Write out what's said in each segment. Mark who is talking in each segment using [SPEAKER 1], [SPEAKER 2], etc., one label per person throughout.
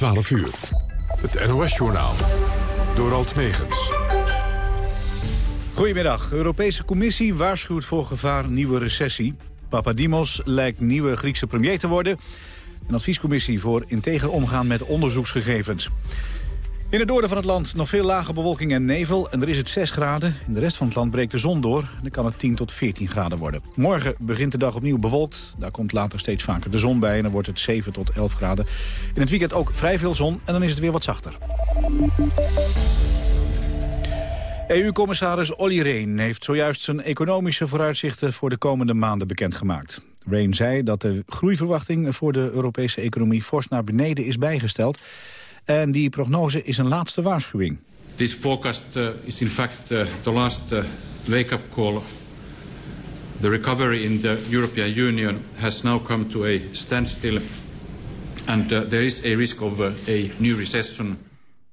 [SPEAKER 1] 12 uur. Het NOS-journaal. Door Alt Megens.
[SPEAKER 2] Goedemiddag. De Europese Commissie waarschuwt voor gevaar nieuwe recessie. Papadimos lijkt nieuwe Griekse premier te worden. Een adviescommissie voor integer omgaan met onderzoeksgegevens. In het noorden van het land nog veel lage bewolking en nevel. En er is het 6 graden. In de rest van het land breekt de zon door. Dan kan het 10 tot 14 graden worden. Morgen begint de dag opnieuw bewolkt. Daar komt later steeds vaker de zon bij. En dan wordt het 7 tot 11 graden. In het weekend ook vrij veel zon. En dan is het weer wat zachter. EU-commissaris Olly Rehn heeft zojuist zijn economische vooruitzichten voor de komende maanden bekendgemaakt. Rehn zei dat de groeiverwachting voor de Europese economie fors naar beneden is bijgesteld. En die prognose is een laatste waarschuwing.
[SPEAKER 3] This forecast uh, is in fact uh, the last uh, wake-up call. The recovery in the European Union has now come to a standstill and uh, there is a risk of a new recession.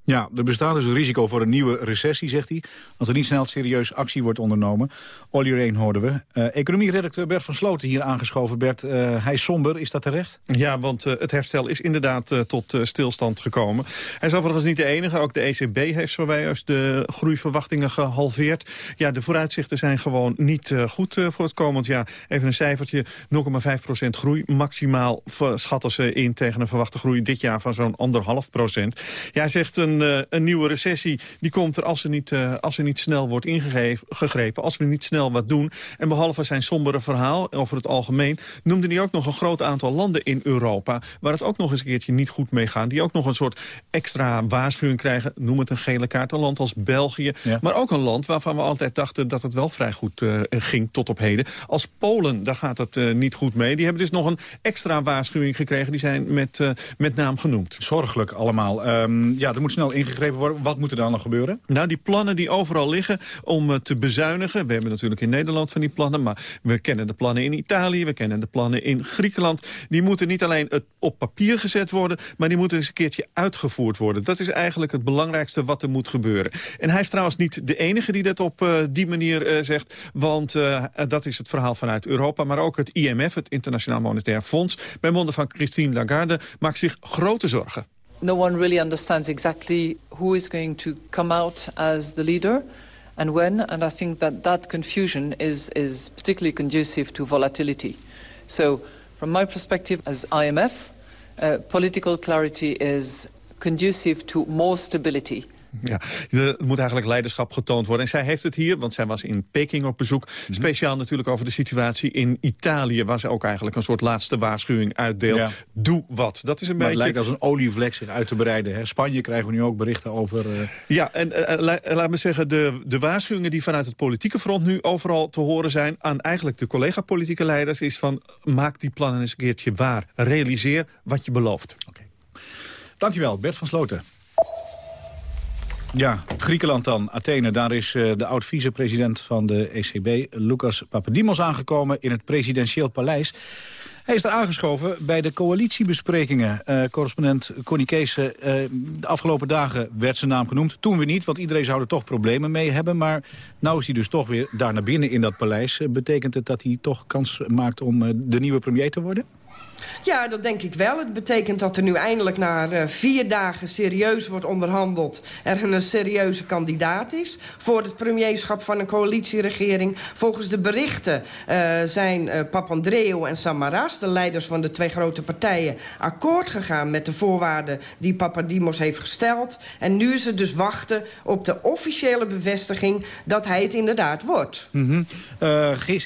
[SPEAKER 2] Ja, er bestaat dus een risico voor een nieuwe recessie, zegt hij... als er niet snel serieus actie wordt ondernomen. Olly Reen hoorden we. Uh, Economie-redacteur Bert van Sloten hier aangeschoven. Bert, uh, hij is somber, is dat terecht?
[SPEAKER 4] Ja, want uh, het herstel is inderdaad tot stilstand gekomen. Hij is overigens niet de enige. Ook de ECB heeft zojuist de groeiverwachtingen gehalveerd. Ja, de vooruitzichten zijn gewoon niet goed voor het komend jaar. Even een cijfertje, 0,5% groei. Maximaal schatten ze in tegen een verwachte groei dit jaar van zo'n anderhalf procent. Ja, zegt een een, uh, een, nieuwe recessie die komt er als er niet, uh, als er niet snel wordt ingegrepen. Als we niet snel wat doen. En behalve zijn sombere verhaal over het algemeen... noemde hij ook nog een groot aantal landen in Europa... waar het ook nog eens een keertje niet goed mee gaat. Die ook nog een soort extra waarschuwing krijgen. Noem het een gele kaart. Een land als België. Ja. Maar ook een land waarvan we altijd dachten dat het wel vrij goed uh, ging tot op heden. Als Polen, daar gaat het niet goed mee. Die hebben dus nog een extra waarschuwing gekregen. Die zijn met, met naam genoemd.
[SPEAKER 2] Zorgelijk allemaal. Um, ja, er moet snel ingegrepen worden. Wat moet er dan nog gebeuren?
[SPEAKER 4] Nou, die plannen die overal liggen om uh, te bezuinigen. We hebben natuurlijk in Nederland van die plannen. Maar we kennen de plannen in Italië. We kennen de plannen in Griekenland. Die moeten niet alleen op papier gezet worden. Maar die moeten eens een keertje uitgevoerd worden. Dat is eigenlijk het belangrijkste wat er moet gebeuren. En hij is trouwens niet de enige die dat op uh, die manier uh, zegt. Want dat is het verhaal vanuit Europa. Maar ook het IMF, het Internationaal Monetair Fonds. Bij monden van Christine Lagarde maakt zich grote zorgen.
[SPEAKER 5] No one really understands exactly who is going to come out as the leader and when, and I think that that confusion is, is particularly conducive to volatility. So from my perspective as IMF, uh, political clarity is conducive to more stability
[SPEAKER 4] Ja, er moet eigenlijk leiderschap getoond worden. En zij heeft het hier, want zij was in Peking op bezoek... Mhm. speciaal natuurlijk over de situatie in Italië... waar ze ook eigenlijk een soort laatste waarschuwing uitdeelt. Ja. Doe wat. Dat is een
[SPEAKER 2] maar
[SPEAKER 4] beetje...
[SPEAKER 2] het lijkt als een olievlek zich uit te bereiden. Hè? Spanje krijgen we nu ook berichten over... Uh...
[SPEAKER 4] Ja, en uh, laat me zeggen, de, de waarschuwingen die vanuit het politieke front... nu overal te horen zijn aan eigenlijk de collega-politieke leiders... is van, maak die plannen eens een keertje waar. Realiseer wat je belooft.
[SPEAKER 2] Oké. Okay. Dankjewel, Bert van Sloten. Ja, Griekenland dan, Athene. Daar is uh, de oud-vicepresident van de ECB, Lucas Papadimos, aangekomen in het presidentieel paleis. Hij is er aangeschoven bij de coalitiebesprekingen. Uh, correspondent Connie Kees, uh, de afgelopen dagen werd zijn naam genoemd. Toen we niet, want iedereen zou er toch problemen mee hebben. Maar nu is hij dus toch weer daar naar binnen in dat paleis. betekent het dat hij toch kans maakt om de nieuwe premier te worden?
[SPEAKER 6] Ja, dat denk ik wel. Het betekent dat er nu eindelijk na uh, vier dagen serieus wordt onderhandeld... er een serieuze kandidaat is voor het premierschap van een coalitieregering. Volgens de berichten uh, zijn uh, Papandreou en Samaras, de leiders van de twee grote partijen... akkoord gegaan met de voorwaarden die Papadimos heeft gesteld. En nu is het dus wachten op de officiële bevestiging dat hij het inderdaad wordt.
[SPEAKER 2] -hmm.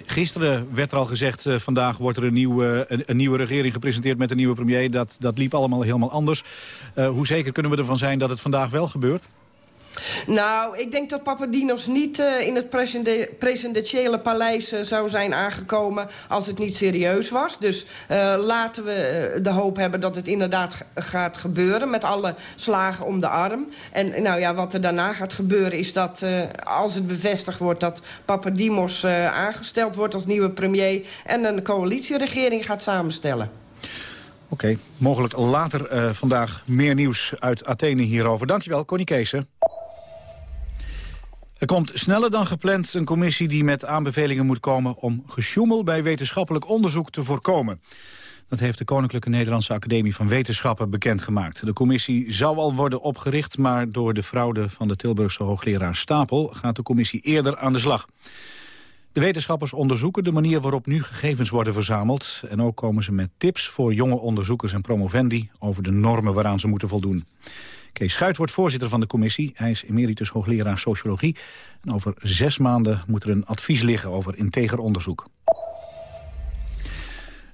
[SPEAKER 2] gisteren werd er al gezegd, vandaag wordt er een, nieuw, een, een nieuwe regering gepresenteerd met een nieuwe premier. Dat, dat liep allemaal helemaal anders. Uh, hoe zeker kunnen we ervan zijn dat het vandaag wel gebeurt?
[SPEAKER 6] Nou, ik denk dat Papadinos niet uh, in het presidentiële paleis uh, zou zijn aangekomen als het niet serieus was. Dus uh, laten we de hoop hebben dat het inderdaad gaat gebeuren met alle slagen om de arm. En nou ja, wat er daarna gaat gebeuren is dat als het bevestigd wordt dat Papadimos aangesteld wordt als nieuwe premier en een coalitieregering gaat samenstellen.
[SPEAKER 2] Oké, mogelijk later vandaag meer nieuws uit Athene hierover. Dankjewel, Connie Keesen. Er komt sneller dan gepland een commissie die met aanbevelingen moet komen... om gesjoemel bij wetenschappelijk onderzoek te voorkomen. Dat heeft de Koninklijke Nederlandse Academie van Wetenschappen bekendgemaakt. De commissie zou al worden opgericht, maar door de fraude van de Tilburgse hoogleraar Stapel gaat de commissie eerder aan de slag. De wetenschappers onderzoeken de manier waarop nu gegevens worden verzameld. En ook komen ze met tips voor jonge onderzoekers en promovendi over de normen waaraan ze moeten voldoen. Kees Schuit wordt voorzitter van de commissie. Hij is emeritus hoogleraar sociologie. En over zes maanden moet er een advies liggen over integer onderzoek.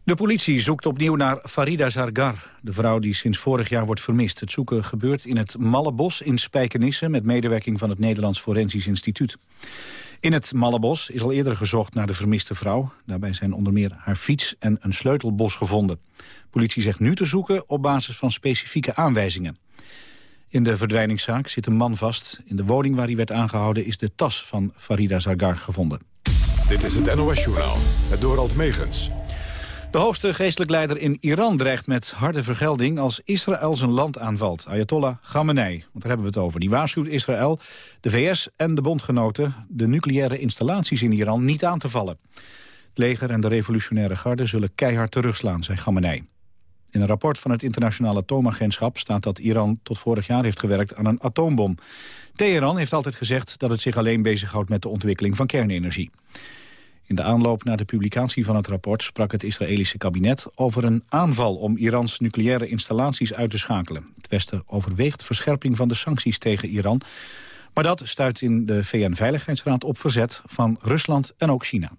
[SPEAKER 2] De politie zoekt opnieuw naar Farida Zargar, de vrouw die sinds vorig jaar wordt vermist. Het zoeken gebeurt in het Mallebos in Spijkenisse met medewerking van het Nederlands Forensisch Instituut. In het Mallebos is al eerder gezocht naar de vermiste vrouw. Daarbij zijn onder meer haar fiets en een sleutelbos gevonden. politie zegt nu te zoeken op basis van specifieke aanwijzingen. In de verdwijningszaak zit een man vast. In de woning waar hij werd aangehouden is de tas van Farida Zargar gevonden.
[SPEAKER 1] Dit is het NOS-journaal, het Dorald Megens.
[SPEAKER 2] De hoogste geestelijk leider in Iran dreigt met harde vergelding als Israël zijn land aanvalt. Ayatollah Khamenei, want daar hebben we het over. Die waarschuwt Israël, de VS en de bondgenoten de nucleaire installaties in Iran niet aan te vallen. Het leger en de revolutionaire garde zullen keihard terugslaan, zei Khamenei. In een rapport van het internationale atoomagentschap staat dat Iran tot vorig jaar heeft gewerkt aan een atoombom. Teheran heeft altijd gezegd dat het zich alleen bezighoudt met de ontwikkeling van kernenergie. In de aanloop naar de publicatie van het rapport sprak het Israëlische kabinet over een aanval om Irans nucleaire installaties uit te schakelen. Het Westen overweegt verscherping van de sancties tegen Iran. Maar dat stuit in de VN-veiligheidsraad op verzet van Rusland en ook China.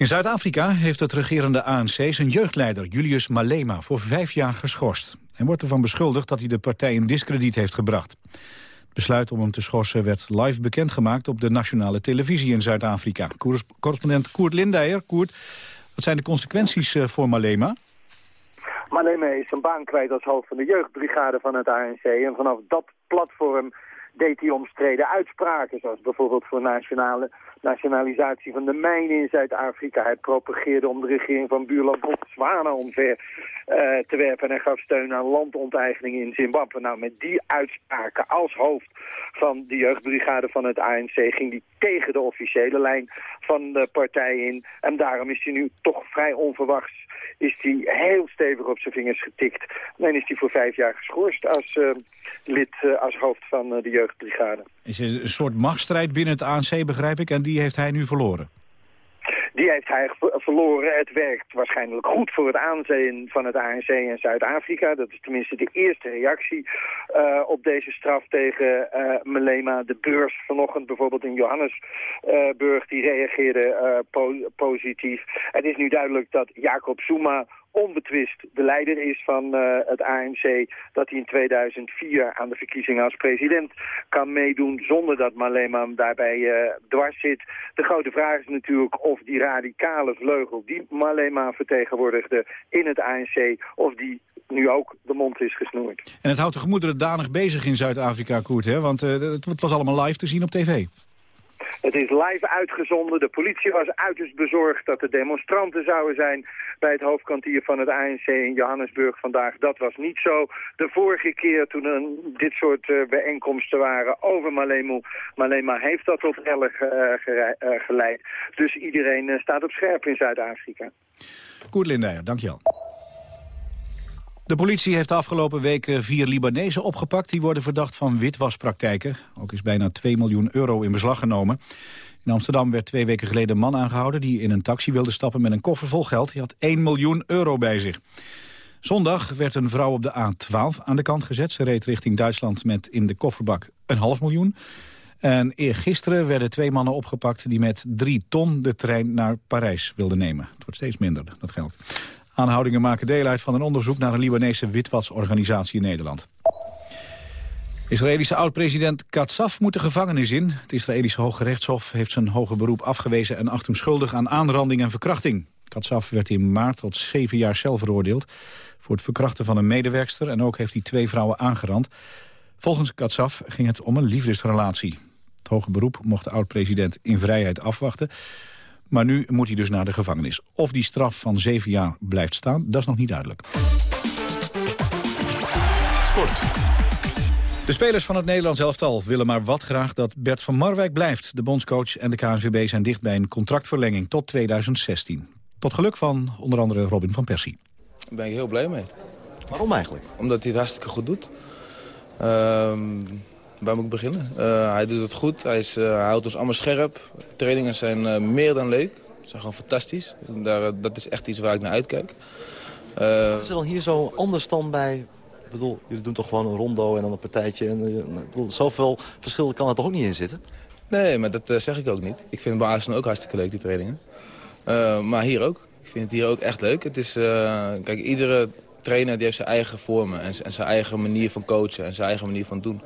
[SPEAKER 2] In Zuid-Afrika heeft het regerende ANC zijn jeugdleider Julius Malema voor vijf jaar geschorst. Hij wordt ervan beschuldigd dat hij de partij in discrediet heeft gebracht. Het besluit om hem te schorsen werd live bekendgemaakt op de nationale televisie in Zuid-Afrika. Correspondent Koert Lindeyer. Koert, wat zijn de consequenties eh, voor Malema?
[SPEAKER 7] Malema is zijn baan kwijt als hoofd van de jeugdbrigade van het ANC. En vanaf dat platform deed hij omstreden uitspraken, zoals bijvoorbeeld voor nationale nationalisatie van de mijnen in Zuid-Afrika. Hij propageerde om de regering van buurland Botswana omver uh, te werpen. En gaf steun aan landonteigening in Zimbabwe. Nou, met die uitspraken als hoofd van de jeugdbrigade van het ANC ging hij tegen de officiële lijn van de partij in. En daarom is hij nu toch vrij onverwachts is hij heel stevig op zijn vingers getikt. En is hij voor vijf jaar geschorst als uh, lid, uh, als hoofd van uh, de jeugdbrigade.
[SPEAKER 2] Is een soort machtsstrijd binnen het ANC, begrijp ik, en die heeft hij nu verloren?
[SPEAKER 7] Die heeft hij verloren. Het werkt waarschijnlijk goed voor het aanzien van het ANC in Zuid-Afrika. Dat is tenminste de eerste reactie uh, op deze straf tegen uh, Malema. De beurs vanochtend bijvoorbeeld in Johannesburg, die reageerde po positief. Het is nu duidelijk dat Jacob Zuma onbetwist de leider is van uh, het ANC... dat hij in 2004 aan de verkiezingen als president kan meedoen... zonder dat Malema daarbij uh, dwars zit. De grote vraag is natuurlijk of die radicale vleugel... die Malema vertegenwoordigde in het ANC... of die nu ook de mond is gesnoerd.
[SPEAKER 2] En het houdt de gemoederen danig bezig in Zuid-Afrika, Koert, hè? Want uh, het was allemaal live te zien op tv.
[SPEAKER 7] Het is live uitgezonden. De politie was uiterst bezorgd dat er demonstranten zouden zijn bij het hoofdkwartier van het ANC in Johannesburg vandaag. Dat was niet zo. De vorige keer toen er dit soort uh, bijeenkomsten waren over Malema, Malema heeft dat tot rellen uh, uh, geleid. Dus iedereen staat op scherp in Zuid-Afrika.
[SPEAKER 2] Koert Lindeyer, dankjewel. De politie heeft afgelopen weken vier Libanezen opgepakt... die worden verdacht van witwaspraktijken. Ook is bijna 2 miljoen euro in beslag genomen. In Amsterdam werd twee weken geleden een man aangehouden... die in een taxi wilde stappen met een koffer vol geld. Die had 1 miljoen euro bij zich. Zondag werd een vrouw op de A12 aan de kant gezet. Ze reed richting Duitsland met in de kofferbak een half miljoen. En eergisteren werden twee mannen opgepakt... die met drie ton de trein naar Parijs wilden nemen. Het wordt steeds minder, dat geld. Aanhoudingen maken deel uit van een onderzoek naar een Libanese witwasorganisatie in Nederland. Israëlische oud-president Katsaf moet de gevangenis in. Het Israëlische Hoge Rechtshof heeft zijn hoge beroep afgewezen... en acht hem schuldig aan aanranding en verkrachting. Katsaf werd in maart tot zeven jaar cel veroordeeld... voor het verkrachten van een medewerkster... en ook heeft hij twee vrouwen aangerand. Volgens Katsaf ging het om een liefdesrelatie. Het hoge beroep mocht de oud-president in vrijheid afwachten... Maar nu moet hij dus naar de gevangenis. Of die straf van zeven jaar blijft staan, dat is nog niet duidelijk.
[SPEAKER 1] Sport.
[SPEAKER 2] De spelers van het Nederlands elftal willen maar wat graag dat Bert van Marwijk blijft. De bondscoach en de KNVB zijn dicht bij een contractverlenging tot 2016. Tot geluk van onder andere Robin van Persie.
[SPEAKER 8] Daar ben ik heel blij mee.
[SPEAKER 9] Waarom eigenlijk?
[SPEAKER 8] Omdat hij het hartstikke goed doet. Ehm, waar moet ik beginnen? Uh, hij doet het goed. Hij, is, uh, hij, houdt ons allemaal scherp. Trainingen zijn uh, meer dan leuk. Ze zijn gewoon fantastisch. Daar, dat is echt iets waar ik naar uitkijk.
[SPEAKER 9] is er dan hier zo anders dan bij... Ik bedoel, jullie doen toch gewoon een rondo en dan een partijtje. En, bedoel, zoveel verschil kan er toch ook niet in zitten?
[SPEAKER 8] Nee, maar dat zeg ik ook niet. Ik vind bij Arsenal ook hartstikke leuk, die trainingen. maar hier ook. Ik vind het hier ook echt leuk. Het is, kijk, iedere trainer die heeft zijn eigen vormen en, en, zijn eigen manier van coachen en zijn eigen manier van doen.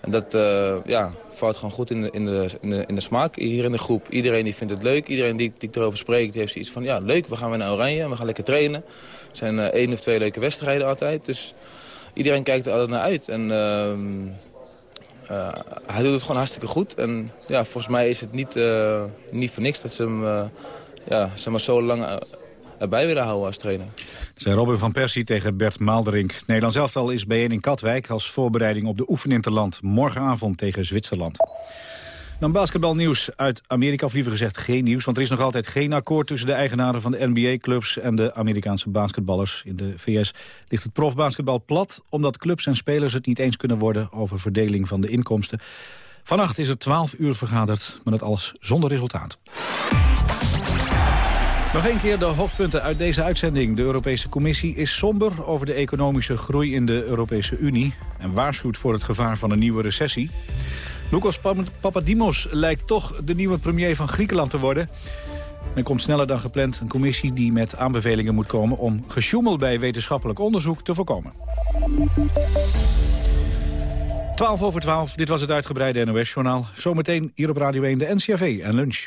[SPEAKER 8] En dat uh, ja, valt gewoon goed in de, in, de, in, de, in de smaak hier in de groep. Iedereen die vindt het leuk. Iedereen die, die erover spreek, die heeft zoiets van... ja, leuk, we gaan weer naar Oranje en we gaan lekker trainen. Er zijn uh, één of twee leuke wedstrijden altijd. Dus iedereen kijkt er altijd naar uit. En uh, hij doet het gewoon hartstikke goed. En ja, volgens mij is het niet, niet voor niks dat ze hem ja, zeg maar zo lang erbij willen houden als trainer.
[SPEAKER 2] Zijn Robin van Persie tegen Bert Maalderink. Nederland zelf al is bijeen in Katwijk als voorbereiding op de oefeninterland. Morgenavond tegen Zwitserland. Dan basketbalnieuws uit Amerika, of liever gezegd geen nieuws... want er is nog altijd geen akkoord tussen de eigenaren van de NBA-clubs... en de Amerikaanse basketballers. In de VS ligt het profbasketbal plat... omdat clubs en spelers het niet eens kunnen worden... over verdeling van de inkomsten. Vannacht is er 12 uur vergaderd, maar dat alles zonder resultaat. Nog een keer de hoofdpunten uit deze uitzending. De Europese Commissie is somber over de economische groei in de Europese Unie... en waarschuwt voor het gevaar van een nieuwe recessie. Lucas Papadimos lijkt toch de nieuwe premier van Griekenland te worden. Er komt sneller dan gepland een commissie die met aanbevelingen moet komen... om gesjoemel bij wetenschappelijk onderzoek te voorkomen. 12 over 12, dit was het uitgebreide NOS-journaal. Zometeen hier op Radio 1 de NCRV en lunch.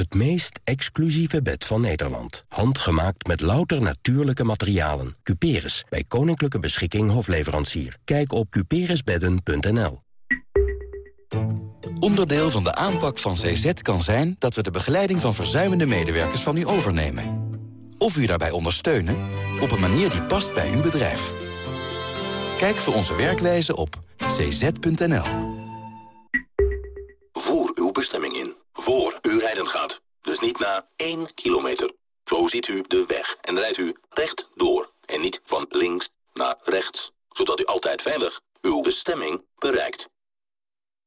[SPEAKER 10] Het meest exclusieve bed van Nederland. Handgemaakt met louter natuurlijke materialen. Cuperus, bij Koninklijke Beschikking Hofleverancier. Kijk op cuperusbedden.nl
[SPEAKER 11] Onderdeel van de aanpak van CZ kan zijn dat we de begeleiding van verzuimende medewerkers van u overnemen. Of u daarbij ondersteunen op een manier die past bij uw bedrijf. Kijk voor onze werkwijze op cz.nl.
[SPEAKER 12] Voer uw bestemming in voor u rijden gaat. Dus niet na 1 kilometer. Zo ziet u de weg en rijdt u recht door. En niet van links naar rechts. Zodat u altijd veilig uw bestemming bereikt.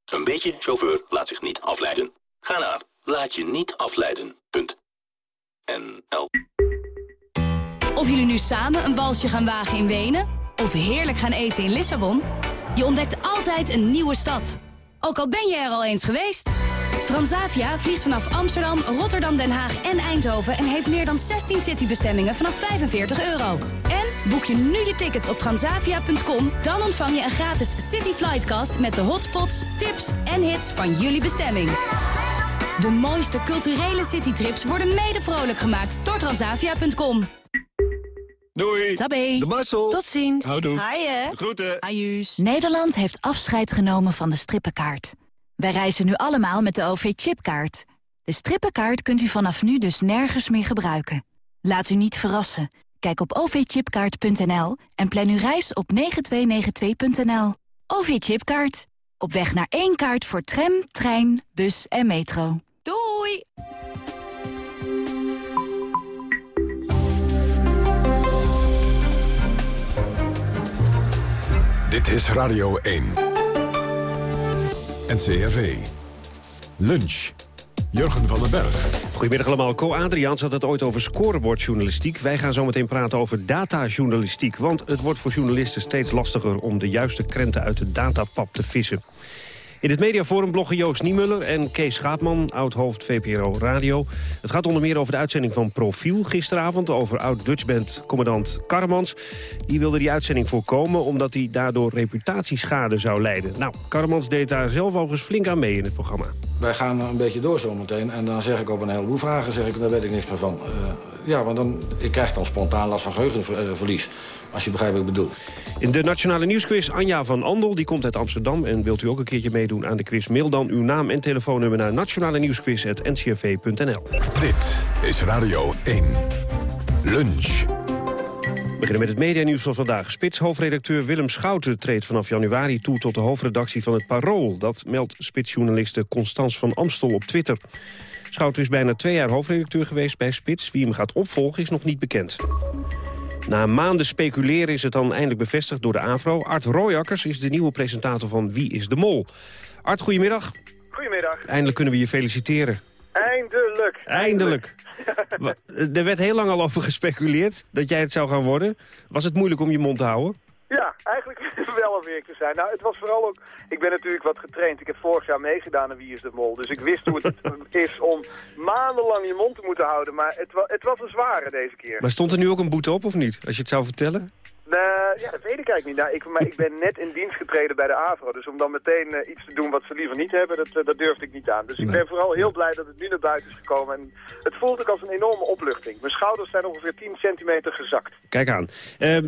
[SPEAKER 12] Een beetje chauffeur laat zich niet afleiden. Ga naar laat je niet afleiden. Punt.
[SPEAKER 13] Of jullie nu samen een walsje gaan wagen in Wenen... of heerlijk gaan eten in Lissabon... je ontdekt altijd een nieuwe stad. Ook al ben je er al eens geweest... Transavia vliegt vanaf Amsterdam, Rotterdam, Den Haag en Eindhoven... en heeft meer dan 16 citybestemmingen vanaf 45 euro. En boek je nu je tickets op transavia.com... dan ontvang je een gratis City Flightcast... met de hotspots, tips en hits van jullie bestemming. De mooiste culturele citytrips worden mede vrolijk gemaakt door transavia.com.
[SPEAKER 14] Doei.
[SPEAKER 13] Tabé.
[SPEAKER 14] De Marcel.
[SPEAKER 13] Tot ziens.
[SPEAKER 14] Houdoe.
[SPEAKER 13] Haaien.
[SPEAKER 14] Groeten.
[SPEAKER 13] Ajuus. Nederland heeft afscheid genomen van de strippenkaart. Wij reizen nu allemaal met de OV-chipkaart. De strippenkaart kunt u vanaf nu dus nergens meer gebruiken. Laat u niet verrassen. Kijk op ovchipkaart.nl en plan uw reis op 9292.nl. OV-chipkaart. Op weg naar één kaart voor tram, trein, bus en metro. Doei!
[SPEAKER 1] Dit is Radio 1. NCRV. Lunch. Jurgen van den Berg.
[SPEAKER 15] Goedemiddag allemaal. Co Adriaans had het ooit over scorebordjournalistiek. Wij gaan zo meteen praten over datajournalistiek. Want het wordt voor journalisten steeds lastiger... om de juiste krenten uit de datapap te vissen. In het mediaforum bloggen Joost Niemuller en Kees Schaapman, oud-hoofd VPRO Radio. Het gaat onder meer over de uitzending van Profiel gisteravond... over oud-Dutchband commandant Karremans. Die wilde die uitzending voorkomen omdat hij daardoor reputatieschade zou leiden. Nou, Karremans deed daar zelf overigens flink aan mee in het programma.
[SPEAKER 16] Wij gaan een beetje door zometeen en dan zeg ik op een heleboel vragen... zeg ik, daar weet ik niks meer van. Uh, ja, want dan, ik krijg dan spontaan last van geheugenverlies. Als je begrijpt wat ik bedoel.
[SPEAKER 15] In de Nationale Nieuwsquiz Anja van Andel, die komt uit Amsterdam... en wilt u ook een keerje meedoen aan de quiz? Mail dan uw naam en telefoonnummer naar nationale nieuwsquiz.ncrv.nl.
[SPEAKER 1] Dit is Radio 1. Lunch.
[SPEAKER 15] We beginnen met het medianieuws van vandaag. Spits-hoofdredacteur Willem Schouten treedt vanaf januari toe... tot de hoofdredactie van het Parool. Dat meldt spitsjournaliste Constans van Amstel op Twitter. Schouten is bijna twee jaar hoofdredacteur geweest bij Spits. Wie hem gaat opvolgen is nog niet bekend. Na maanden speculeren is het dan eindelijk bevestigd door de AVRO. Art Royakkers is de nieuwe presentator van Wie is de Mol. Art, goedemiddag.
[SPEAKER 17] Goedemiddag.
[SPEAKER 15] Eindelijk kunnen we je feliciteren.
[SPEAKER 17] Eindelijk.
[SPEAKER 15] Eindelijk. er werd heel lang al over gespeculeerd dat jij het zou gaan worden. Was het moeilijk om je mond te houden?
[SPEAKER 17] Ja, eigenlijk wel om eerlijk te zijn. Nou, het was vooral ook... Ik ben natuurlijk wat getraind. Ik heb vorig jaar meegedaan aan Wie is de Mol. Dus ik wist hoe het is om maandenlang je mond te moeten houden. Maar het, wa het was een zware deze keer.
[SPEAKER 15] Maar stond er nu ook een boete op of niet? Als je het zou vertellen?
[SPEAKER 17] Uh, ja, dat weet ik eigenlijk niet. Nou, ik, maar ik ben net in dienst getreden bij de AVRO. Dus om dan meteen uh, iets te doen wat ze liever niet hebben, dat, uh, dat durfde ik niet aan. Dus ik ben vooral heel blij dat het nu naar buiten is gekomen. En het voelt ook als een enorme opluchting. Mijn schouders zijn ongeveer 10 centimeter gezakt.
[SPEAKER 15] Kijk aan.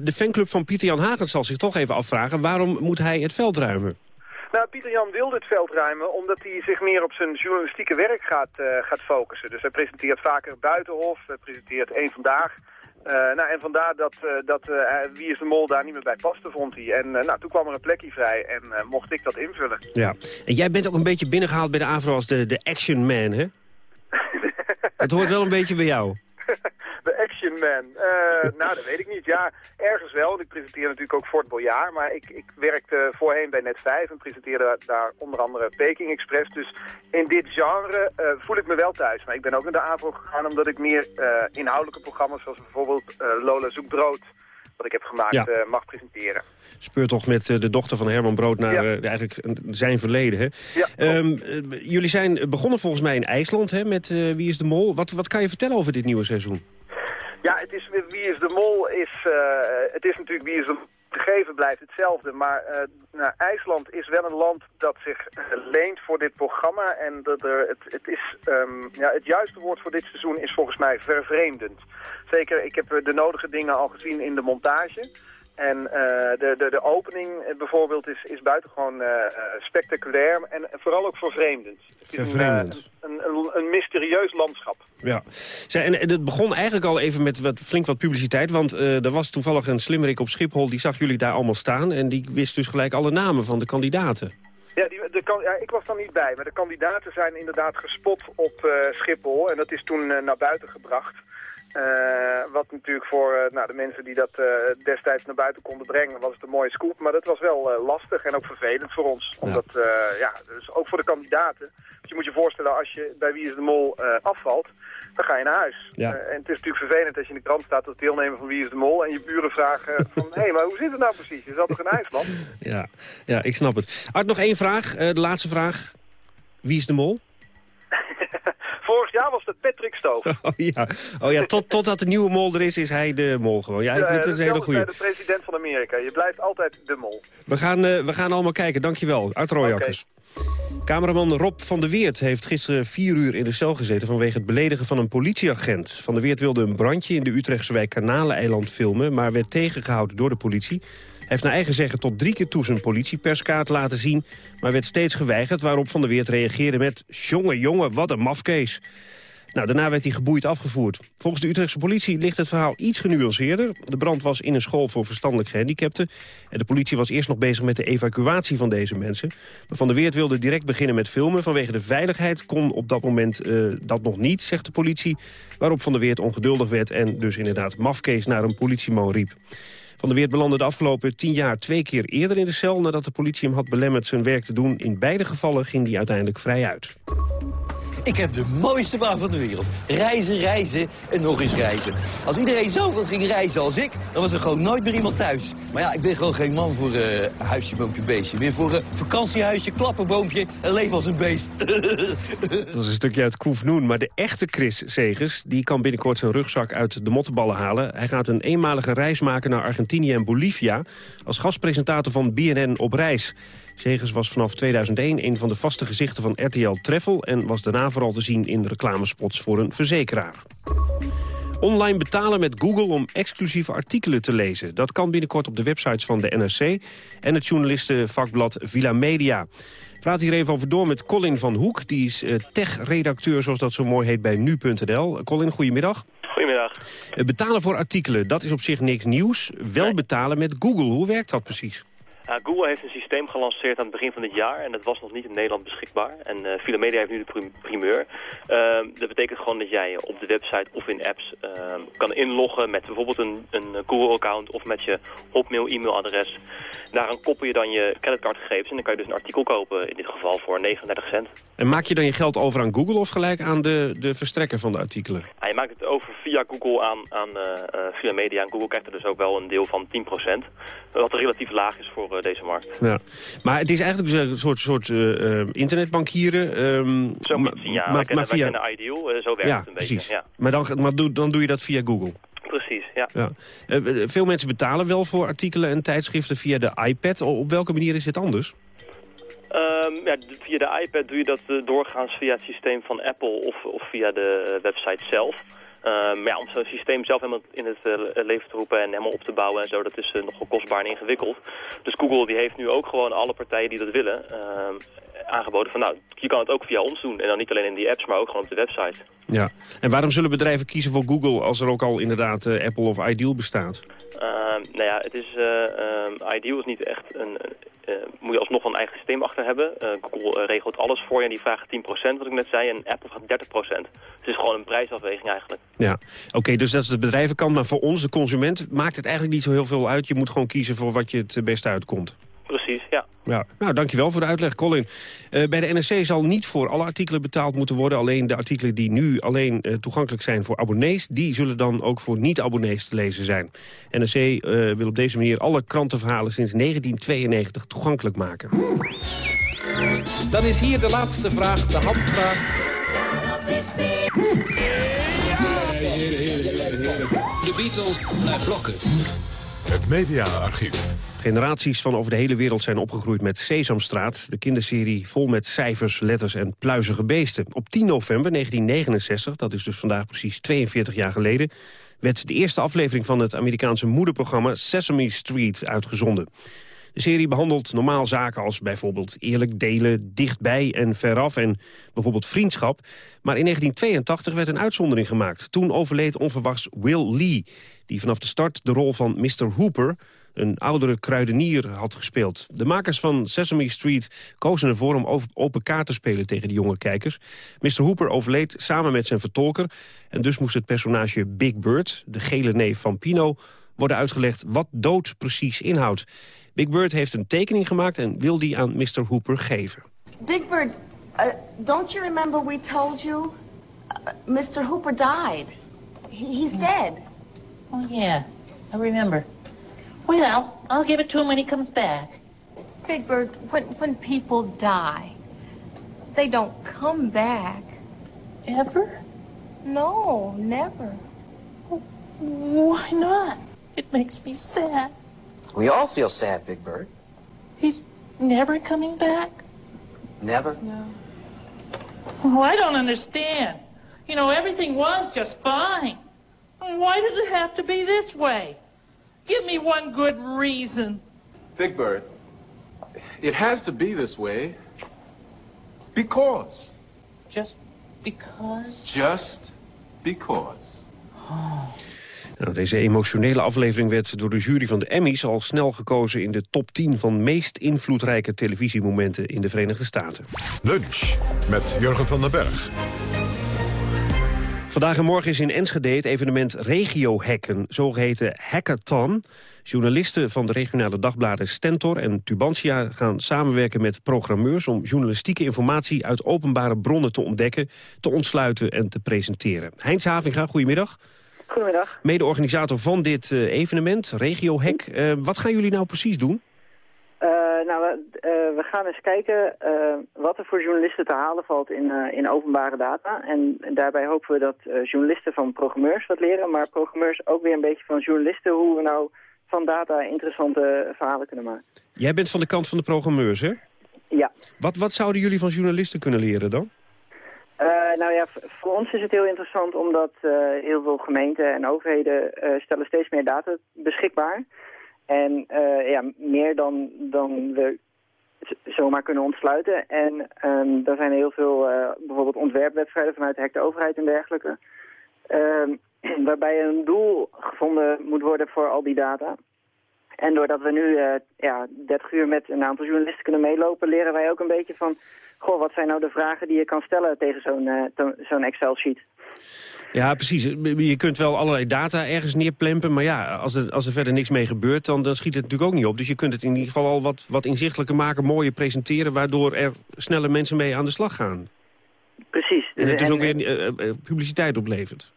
[SPEAKER 15] de fanclub van Pieter Jan Hagen zal zich toch even afvragen... waarom moet hij het veld ruimen?
[SPEAKER 17] Nou, Pieter Jan wil dit veld ruimen omdat hij zich meer op zijn journalistieke werk gaat, gaat focussen. Dus hij presenteert vaker Buitenhof, hij presenteert één Vandaag... Uh, nou, en vandaar dat, uh, dat uh, Wie is de Mol daar niet meer bij paste, vond hij. En nou, toen kwam er een plekje vrij en mocht ik dat invullen.
[SPEAKER 15] Ja, en jij bent ook een beetje binnengehaald bij de AVRO als de, de action man, hè? Het hoort wel een beetje bij jou.
[SPEAKER 17] De Action Man. Uh, nou, dat weet ik niet. Ja, ergens wel. Want ik presenteer natuurlijk ook Fort Boyard. Maar ik, ik werkte voorheen bij Net5 en presenteerde daar onder andere Peking Express. Dus in dit genre uh, voel ik me wel thuis. Maar ik ben ook naar de AVRO gegaan omdat ik meer uh, inhoudelijke programma's... zoals bijvoorbeeld Lola zoekt brood wat ik heb gemaakt, ja. uh, mag presenteren.
[SPEAKER 15] Speurtocht met uh, de dochter van Herman Brood naar ja. uh, eigenlijk zijn verleden. Hè?
[SPEAKER 17] Ja,
[SPEAKER 15] um, jullie zijn begonnen volgens mij in IJsland hè, met Wie is de Mol. Wat, wat kan je vertellen over dit nieuwe seizoen?
[SPEAKER 17] Ja, het is, Wie is de Mol is, het is natuurlijk Wie is de Mol gegeven blijft hetzelfde. Maar uh, nou, IJsland is wel een land dat zich leent voor dit programma. En dat er, het, het, is, um, ja, het juiste woord voor dit seizoen is volgens mij vervreemdend. Zeker, ik heb de nodige dingen al gezien in de montage. En uh, de, de, de opening bijvoorbeeld is, is buitengewoon uh, spectaculair en vooral ook vervreemdend.
[SPEAKER 15] Vervreemdend.
[SPEAKER 17] Een, een, een, een, mysterieus landschap.
[SPEAKER 15] Ja, en, en het begon eigenlijk al even met wat, flink wat publiciteit, want er was toevallig een slimmerik op Schiphol, die zag jullie daar allemaal staan en die wist dus gelijk alle namen van de kandidaten.
[SPEAKER 17] Ja, die, de, ja, ik was dan niet bij, maar de kandidaten zijn inderdaad gespot op Schiphol en dat is toen naar buiten gebracht. Uh, wat natuurlijk voor uh, nou, de mensen die dat uh, destijds naar buiten konden brengen, was het een mooie scoop. Maar dat was wel lastig en ook vervelend voor ons. Omdat, ja. ja, dus ook voor de kandidaten. Je moet je voorstellen, als je bij Wie is de Mol afvalt, dan ga je naar huis.
[SPEAKER 15] Ja.
[SPEAKER 17] en het is natuurlijk vervelend als je in de krant staat als deelnemer van Wie is de Mol en je buren vragen van, hé, hey, maar hoe zit het nou precies? Je zat toch in IJsland?
[SPEAKER 15] Ja, ja ik snap het. Art, nog één vraag, de laatste vraag. Wie is de Mol?
[SPEAKER 17] Vorig jaar was het Patrick Stoof.
[SPEAKER 15] Oh ja, oh, ja tot, totdat de nieuwe mol er is, is hij de mol gewoon. Ja,
[SPEAKER 17] ja
[SPEAKER 15] dat is een hele goede.
[SPEAKER 17] de president van Amerika. Je blijft altijd de mol.
[SPEAKER 15] We gaan, uh, we gaan allemaal kijken, dankjewel. Okay. Cameraman Rob van der Weert heeft gisteren vier uur in de cel gezeten... vanwege het beledigen van een politieagent. Van der Weert wilde een brandje in de Utrechtse wijk Kanaleneiland filmen... maar werd tegengehouden door de politie. Hij heeft naar eigen zeggen tot drie keer toe zijn politieperskaart laten zien... maar werd steeds geweigerd waarop Van der Weert reageerde met... jongen, jongen, wat een mafkees. Nou, daarna werd hij geboeid afgevoerd. Volgens de Utrechtse politie ligt het verhaal iets genuanceerder. De brand was in een school voor verstandelijk gehandicapten. En de politie was eerst nog bezig met de evacuatie van deze mensen. Maar Van der Weert wilde direct beginnen met filmen. Vanwege de veiligheid kon op dat moment uh, dat nog niet, zegt de politie. Waarop Van der Weert ongeduldig werd en dus inderdaad mafkees naar een politieman riep. Van der Weert belandde de afgelopen tien jaar twee keer eerder in de cel... nadat de politie hem had belemmerd zijn werk te doen. In beide gevallen ging hij uiteindelijk vrij uit.
[SPEAKER 18] Ik heb de mooiste baan van de wereld. Reizen, reizen en nog eens reizen. Als iedereen zoveel ging reizen als ik, dan was er gewoon nooit meer iemand thuis. Maar ja, ik ben gewoon geen man voor uh, huisje, boompje, beestje. Meer voor een uh, vakantiehuisje, klapperboompje en leven als een beest.
[SPEAKER 15] Dat was een stukje uit Koefnoen. Maar de echte Chris Segers, die kan binnenkort zijn rugzak uit de mottenballen halen. Hij gaat een eenmalige reis maken naar Argentinië en Bolivia... als gastpresentator van BNN op reis. Segers was vanaf 2001 een van de vaste gezichten van RTL Treffel... en was daarna vooral te zien in reclamespots voor een verzekeraar. Online betalen met Google om exclusieve artikelen te lezen. Dat kan binnenkort op de websites van de NRC en het journalistenvakblad Villa Media. Ik praat hier even over door met Colin van Hoek. Die is uh, tech-redacteur, zoals dat zo mooi heet, bij nu.nl. Colin, goedemiddag.
[SPEAKER 19] Goedemiddag.
[SPEAKER 15] Uh, betalen voor artikelen, dat is op zich niks nieuws. Wel betalen met Google. Hoe werkt dat precies?
[SPEAKER 19] Uh, Google heeft een systeem gelanceerd aan het begin van dit jaar en dat was nog niet in Nederland beschikbaar. En uh, Media heeft nu de primeur. Uh, dat betekent gewoon dat jij op de website of in apps kan inloggen met bijvoorbeeld een, een Google-account of met je Hotmail e-mailadres. Daaraan koppel je dan je creditcardgegevens en dan kan je dus een artikel kopen, in dit geval voor 39 cent.
[SPEAKER 15] En maak je dan je geld over aan Google of gelijk aan de, de verstrekker van de artikelen?
[SPEAKER 19] Je maakt het over via Google aan, aan Villa Media en Google krijgt er dus ook wel een deel van 10%. Wat relatief laag is voor deze markt.
[SPEAKER 15] Ja. Maar het is eigenlijk dus een soort, soort uh, internetbankieren. Um,
[SPEAKER 19] zo moet je zien, ja. Maar, maar via... Wij Ideal, zo werkt
[SPEAKER 15] ja,
[SPEAKER 19] het een
[SPEAKER 15] precies.
[SPEAKER 19] beetje. Ja.
[SPEAKER 15] Maar, dan, maar doe, dan doe je dat via Google?
[SPEAKER 19] Precies, ja.
[SPEAKER 15] ja. Veel mensen betalen wel voor artikelen en tijdschriften via de iPad. Op welke manier is dit anders?
[SPEAKER 19] Um, ja, via de iPad doe je dat doorgaans via het systeem van Apple of, of via de website zelf. Uh, maar ja, om zo'n systeem zelf helemaal in het uh, leven te roepen en helemaal op te bouwen en zo, dat is uh, nogal kostbaar en ingewikkeld. Dus Google die heeft nu ook gewoon alle partijen die dat willen aangeboden van nou, je kan het ook via ons doen. En dan niet alleen in die apps, maar ook gewoon op de website.
[SPEAKER 15] Ja, en waarom zullen bedrijven kiezen voor Google als er ook al inderdaad Apple of Ideal bestaat?
[SPEAKER 19] nou ja, het is, um, Ideal is niet echt een, uh, moet je alsnog een eigen systeem achter hebben. Uh, Google uh, regelt alles voor je en die vraagt 10% wat ik net zei. En Apple gaat 30%. Het is gewoon een prijsafweging eigenlijk.
[SPEAKER 15] Ja, oké, okay, dus dat is de bedrijvenkant. Maar voor ons, de consument, maakt het eigenlijk niet zo heel veel uit. Je moet gewoon kiezen voor wat je het beste uitkomt.
[SPEAKER 19] Precies, ja.
[SPEAKER 15] Ja, nou, dankjewel voor de uitleg, Colin. Uh, bij de NRC zal niet voor alle artikelen betaald moeten worden. Alleen de artikelen die nu alleen uh, toegankelijk zijn voor abonnees... die zullen dan ook voor niet-abonnees te lezen zijn. NRC uh, wil op deze manier alle krantenverhalen sinds 1992 toegankelijk maken.
[SPEAKER 20] Dan is hier de laatste vraag, de handvraag.
[SPEAKER 1] De Beatles naar blokken. Het mediaarchief.
[SPEAKER 15] Generaties van over de hele wereld zijn opgegroeid met Sesamstraat... de kinderserie vol met cijfers, letters en pluizige beesten. Op 10 november 1969, dat is dus vandaag precies 42 jaar geleden... werd de eerste aflevering van het Amerikaanse moederprogramma Sesame Street uitgezonden. De serie behandelt normaal zaken als bijvoorbeeld eerlijk delen, dichtbij en veraf en bijvoorbeeld vriendschap. Maar in 1982 werd een uitzondering gemaakt. Toen overleed onverwachts Will Lee, die vanaf de start de rol van Mr. Hooper een oudere kruidenier had gespeeld. De makers van Sesame Street kozen ervoor om open kaart te spelen tegen de jonge kijkers. Mr. Hooper overleed samen met zijn vertolker... en dus moest het personage Big Bird, de gele neef van Pino... worden uitgelegd wat dood precies inhoudt. Big Bird heeft een tekening gemaakt en wil die aan Mr. Hooper geven.
[SPEAKER 21] Big Bird, uh, don't you remember we told you? Uh, Mr. Hooper died. He, he's dead.
[SPEAKER 22] Oh, yeah, I remember. Well, I'll give it to him when he comes back.
[SPEAKER 23] Big Bird, when, when people die, they don't come back.
[SPEAKER 22] Ever?
[SPEAKER 23] No, never.
[SPEAKER 22] Why not? It makes me sad.
[SPEAKER 24] We all feel sad, Big Bird.
[SPEAKER 22] He's never coming back?
[SPEAKER 24] Never?
[SPEAKER 22] No. Oh, I don't understand. You know, everything was just fine. Why does it have to be this way? Give me one good reason.
[SPEAKER 25] Big Bird, it has to be this way because.
[SPEAKER 22] Just because?
[SPEAKER 25] Just because.
[SPEAKER 15] Oh. Nou, deze emotionele aflevering werd door de jury van de Emmys al snel gekozen in de top 10 van meest invloedrijke televisiemomenten in de Verenigde Staten.
[SPEAKER 1] Lunch met Jurgen van den Berg.
[SPEAKER 15] Vandaag en morgen is in Enschede het evenement Regio Hacken, zogeheten hackathon. Journalisten van de regionale dagbladen Stentor en Tubantia gaan samenwerken met programmeurs om journalistieke informatie uit openbare bronnen te ontdekken, te ontsluiten en te presenteren. Heinz Havinga, goedemiddag.
[SPEAKER 26] Goedemiddag.
[SPEAKER 15] Mede-organisator van dit uh, evenement, Regio Hack. Uh, wat gaan jullie nou precies doen?
[SPEAKER 26] Uh, nou, we gaan eens kijken wat er voor journalisten te halen valt in, in openbare data. En daarbij hopen we dat journalisten van programmeurs wat leren, maar programmeurs ook weer een beetje van journalisten hoe we nou van data interessante verhalen kunnen maken.
[SPEAKER 15] Jij bent van de kant van de programmeurs, hè?
[SPEAKER 26] Ja.
[SPEAKER 15] Wat, wat zouden jullie van journalisten kunnen leren dan?
[SPEAKER 26] Uh, nou ja, voor ons is het heel interessant omdat eh, heel veel gemeenten en overheden eh, stellen steeds meer data beschikbaar. En eh, ja, meer dan, dan we zomaar kunnen ontsluiten. En ehm daar zijn heel veel eh, bijvoorbeeld ontwerpwedstrijden vanuit de hek de overheid en dergelijke. Ehm, waarbij een doel gevonden moet worden voor al die data. En doordat we nu eh, ja, 30 uur met een aantal journalisten kunnen meelopen, leren wij ook een beetje van... Goh, wat zijn nou de vragen die je kan stellen tegen zo'n eh, zo'n Excel-sheet?
[SPEAKER 15] Ja, precies. Je kunt wel allerlei data ergens neerplempen... maar ja, als er, als er verder niks mee gebeurt, dan, dan schiet het natuurlijk ook niet op. Dus je kunt het in ieder geval al wat, wat inzichtelijker maken, mooier presenteren... waardoor er sneller mensen mee aan de slag gaan.
[SPEAKER 26] Precies.
[SPEAKER 15] En het dus
[SPEAKER 26] En-
[SPEAKER 15] ook weer eh, eh, publiciteit oplevert.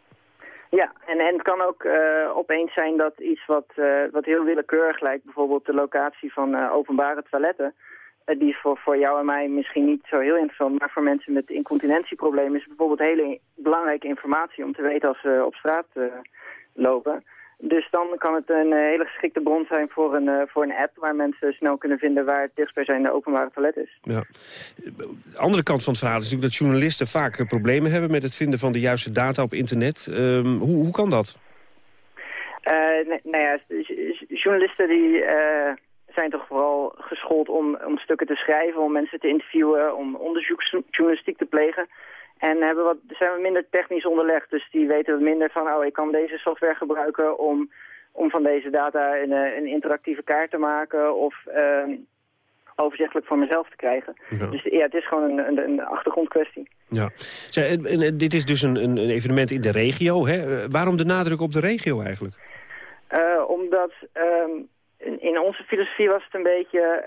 [SPEAKER 26] Ja, en, en het kan ook eh, opeens zijn dat iets wat, eh, wat heel willekeurig lijkt, bijvoorbeeld de locatie van eh, openbare toiletten, die is voor, voor jou en mij misschien niet zo heel interessant, maar voor mensen met incontinentieproblemen is bijvoorbeeld hele belangrijke informatie om te weten als ze op straat lopen. Dus dan kan het een eh, hele geschikte bron zijn voor een, eh, voor een app waar mensen snel kunnen vinden waar het dichtstbijzijnde openbare toilet is.
[SPEAKER 15] Ja. De andere kant van het verhaal is natuurlijk dat journalisten vaak eh, problemen hebben... met het vinden van de juiste data op internet. Ehm, hoe, hoe kan dat?
[SPEAKER 26] Eh, nee, nou ja, journalisten die eh, zijn toch vooral geschoold om, om stukken te schrijven, om mensen te interviewen, om onderzoeksjournalistiek te plegen. En hebben wat, zijn we minder technisch onderlegd, dus die weten wat minder van, oh, ik kan deze software gebruiken om, om van deze data een, eh, een interactieve kaart te maken of ehm, overzichtelijk voor mezelf te krijgen.
[SPEAKER 15] Ja.
[SPEAKER 26] Dus ja, het is gewoon een, een, een achtergrondkwestie.
[SPEAKER 15] Ja. Zeg, en, en, en dit is dus een, een evenement in de regio. Hè? Eh, waarom de nadruk op de regio eigenlijk?
[SPEAKER 26] Eh, omdat ehm, in, onze filosofie was het een beetje...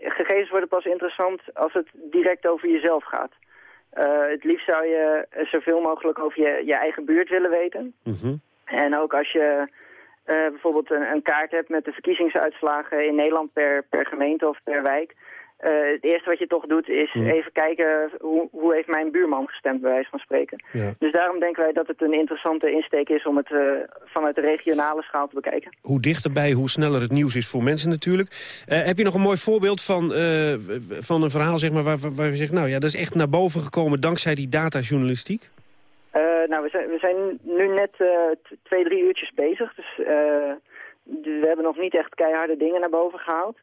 [SPEAKER 26] gegevens worden pas interessant als het direct over jezelf gaat. Eh, het liefst zou je zoveel mogelijk over je, je eigen buurt willen weten. En ook als je eh, bijvoorbeeld een, een kaart hebt met de verkiezingsuitslagen in Nederland per, per gemeente of per wijk... eh, het eerste wat je toch doet is
[SPEAKER 15] Hmm.
[SPEAKER 26] even kijken hoe, hoe heeft mijn buurman gestemd, bij wijze van spreken.
[SPEAKER 15] Ja.
[SPEAKER 26] Dus daarom denken wij dat het een interessante insteek is om het eh, vanuit de regionale schaal te bekijken.
[SPEAKER 15] Hoe dichterbij, hoe sneller het nieuws is voor mensen natuurlijk. Eh, heb je nog een mooi voorbeeld van, van een verhaal zeg maar, waar, waar- je zegt... nou ja, dat is echt naar boven gekomen dankzij die datajournalistiek?
[SPEAKER 26] Nou, we zijn, we zijn nu net twee, drie uurtjes bezig. Dus dus we hebben nog niet echt keiharde dingen naar boven gehaald.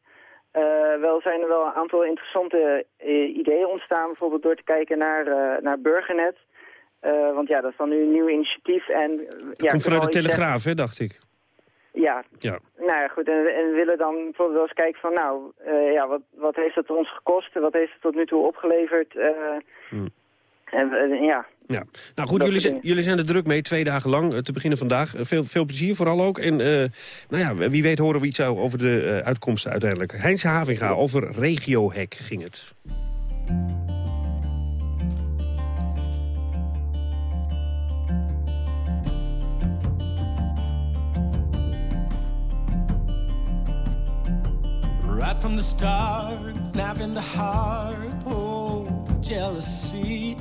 [SPEAKER 26] Eh, wel zijn er wel een aantal interessante eh, ideeën ontstaan. Bijvoorbeeld door te kijken naar, eh, naar Burgernet. Want ja, dat is dan nu een nieuw initiatief. En, ja,
[SPEAKER 15] Komt vanuit de Telegraaf, hè, dacht ik.
[SPEAKER 26] Ja,
[SPEAKER 15] Ja.
[SPEAKER 26] nou ja, goed. En, en we willen dan bijvoorbeeld wel eens kijken van, nou, ja, wat, wat heeft het ons gekost? Wat heeft het tot nu toe opgeleverd?
[SPEAKER 15] Hmm.
[SPEAKER 26] En ja,
[SPEAKER 15] Ja. Nou goed, jullie zijn, jullie zijn er druk mee, twee dagen lang, eh, te beginnen vandaag. Eh, Veel, veel plezier vooral ook. En eh, nou ja, wie weet horen we iets over de uitkomsten uiteindelijk. Heinz Havinga, over regiohek ging het.
[SPEAKER 27] Right from the start, having the heart, oh, jealousy.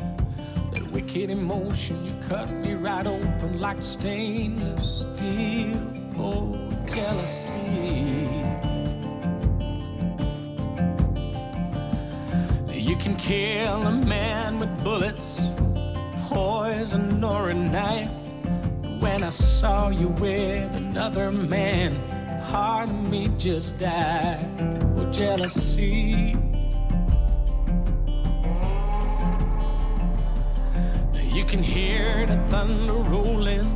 [SPEAKER 27] That wicked emotion, you cut me right open like stainless steel, oh, jealousy. You can kill a man with bullets, poison, or a knife. When I saw you with another man, part of me just died. Oh, jealousy. Can hear the thunder rolling.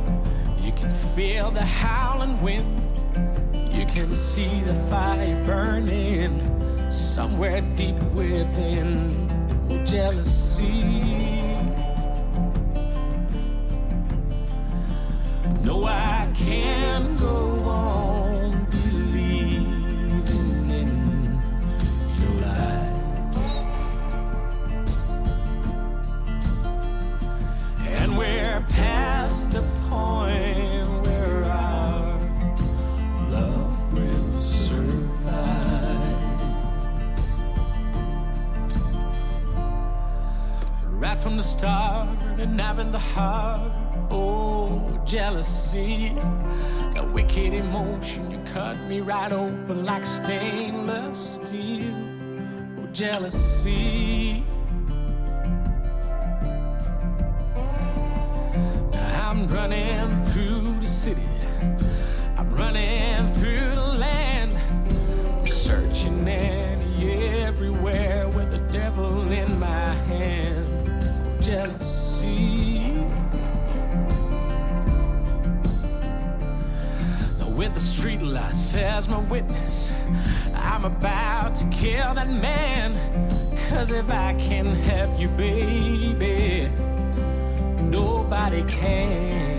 [SPEAKER 27] You can feel the howling wind. You can see the fire burning somewhere deep within. Oh, jealousy. No, I can't go from the start, and having the heart, oh, jealousy. A wicked emotion, you cut me right open like stainless steel. Oh, jealousy. I'm running through the city. I'm running through the land. I'm searching any everywhere with the devil in my hand. Jealousy. With the street lights as my witness, I'm about to kill that man. Cause if I can help you, baby, nobody can.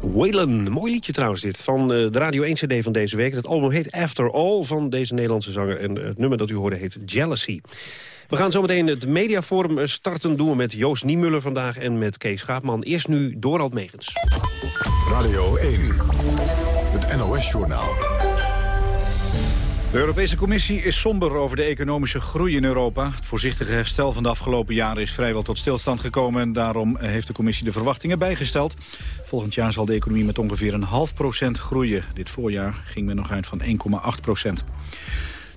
[SPEAKER 15] Waylon, mooi liedje trouwens dit, van eh, de Radio 1 CD van deze week. Het album heet After All van deze Nederlandse zanger. En het nummer dat u hoorde heet Jealousy. We gaan zometeen het mediaforum eh, starten. Doen we met Joost Niemuller vandaag en met Kees Schaapman. Eerst nu Dorald Megens.
[SPEAKER 1] Radio 1, het NOS-journaal.
[SPEAKER 2] De Europese Commissie is somber over de economische groei in Europa. Het voorzichtige herstel van de afgelopen jaren is vrijwel tot stilstand gekomen... en daarom heeft de Commissie de verwachtingen bijgesteld. Volgend jaar zal de economie met ongeveer een half procent groeien. Dit voorjaar ging men nog uit van 1,8 procent.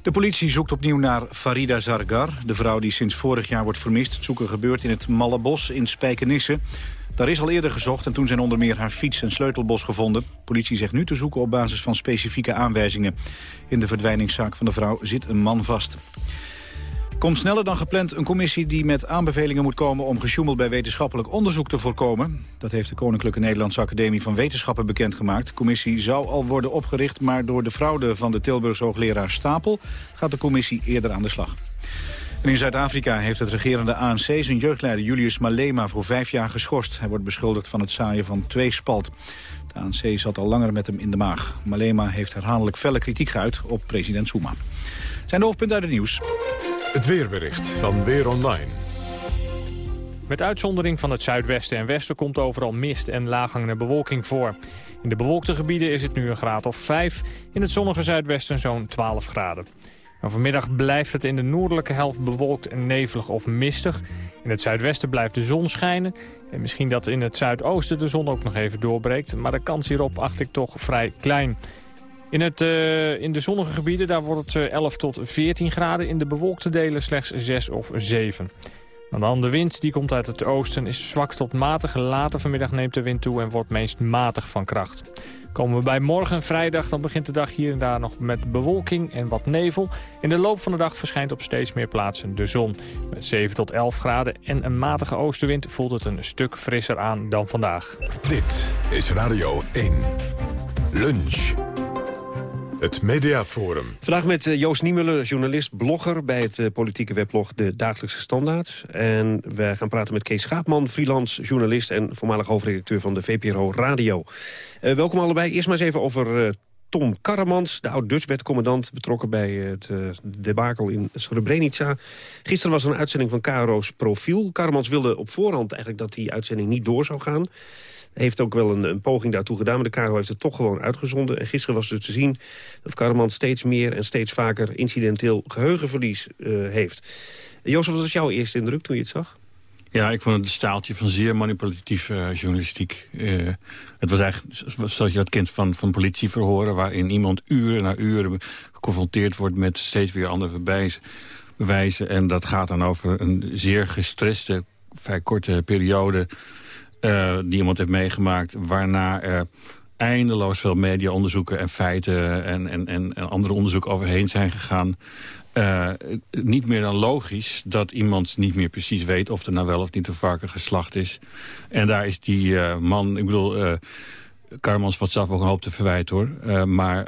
[SPEAKER 2] De politie zoekt opnieuw naar Farida Zargar, de vrouw die sinds vorig jaar wordt vermist. Het zoeken gebeurt in het Malle Bos in Spijkenisse. Daar is al eerder gezocht en toen zijn onder meer haar fiets en sleutelbos gevonden. Politie zegt nu te zoeken op basis van specifieke aanwijzingen. In de verdwijningszaak van de vrouw zit een man vast. Komt sneller dan gepland een commissie die met aanbevelingen moet komen... om gesjoemel bij wetenschappelijk onderzoek te voorkomen. Dat heeft de Koninklijke Nederlandse Academie van Wetenschappen bekendgemaakt. De commissie zou al worden opgericht, maar door de fraude van de Tilburgse hoogleraar Stapel... gaat de commissie eerder aan de slag. En in Zuid-Afrika heeft het regerende ANC zijn jeugdleider Julius Malema voor vijf jaar geschorst. Hij wordt beschuldigd van het zaaien van twee spalt. De ANC zat al langer met hem in de maag. Malema heeft herhaaldelijk felle kritiek geuit op president Zuma. Het zijn de hoofdpunten uit het nieuws.
[SPEAKER 1] Het weerbericht van Weer Online.
[SPEAKER 28] Met uitzondering van het zuidwesten en westen komt overal mist en laaghangende bewolking voor. In de bewolkte gebieden is het nu een graad of 5, in het zonnige zuidwesten zo'n 12 graden. Nou, vanmiddag blijft het in de noordelijke helft bewolkt en nevelig of mistig. In het zuidwesten blijft de zon schijnen. En misschien dat in het zuidoosten de zon ook nog even doorbreekt. Maar de kans hierop acht ik toch vrij klein. In, het, uh, in de zonnige gebieden daar wordt het 11 tot 14 graden. In de bewolkte delen slechts 6 of 7. Dan de wind die komt uit het oosten is zwak tot matig. Later vanmiddag neemt de wind toe en wordt meest matig van kracht. Komen we bij morgen vrijdag, dan begint de dag hier en daar nog met bewolking en wat nevel. In de loop van de dag verschijnt op steeds meer plaatsen de zon. Met 7 tot 11 graden en een matige oostenwind voelt het een stuk frisser aan dan vandaag.
[SPEAKER 1] Dit is Radio 1. Lunch. Het Mediaforum.
[SPEAKER 15] Vandaag met eh, Joost Niemuller, journalist, blogger... bij het eh, politieke weblog De Dagelijkse Standaard. En we gaan praten met Kees Schaapman, freelance journalist... en voormalig hoofdredacteur van de VPRO Radio. Uh, welkom allebei. Eerst maar eens even over Tom Karremans, de oud-Dutchbed-commandant... betrokken bij het uh, debakel in Srebrenica. Gisteren was er een uitzending van KRO's Profiel. Karremans wilde op voorhand eigenlijk dat die uitzending niet door zou gaan heeft ook wel een, een, poging daartoe gedaan. Maar de KRO heeft het toch gewoon uitgezonden. En gisteren was het te zien dat Karreman steeds meer en steeds vaker incidenteel geheugenverlies uh, heeft. Jozef, wat was jouw eerste indruk toen je het zag?
[SPEAKER 29] Ja, ik vond het een staaltje van zeer manipulatieve uh, journalistiek. Uh, het was eigenlijk, zoals je dat kent van, van politieverhoren... waarin iemand uren na uren geconfronteerd wordt met steeds weer andere bewijzen. En dat gaat dan over een zeer gestreste, vrij korte periode... Uh, die iemand heeft meegemaakt... waarna er eindeloos veel mediaonderzoeken en feiten... en, en, en, andere onderzoeken overheen zijn gegaan... Uh, niet meer dan logisch dat iemand niet meer precies weet... of er nou wel of niet een varken geslacht is. En daar is die uh, man, ik bedoel... Uh, Karmans wat zelf ook een hoop te verwijten, hoor. maar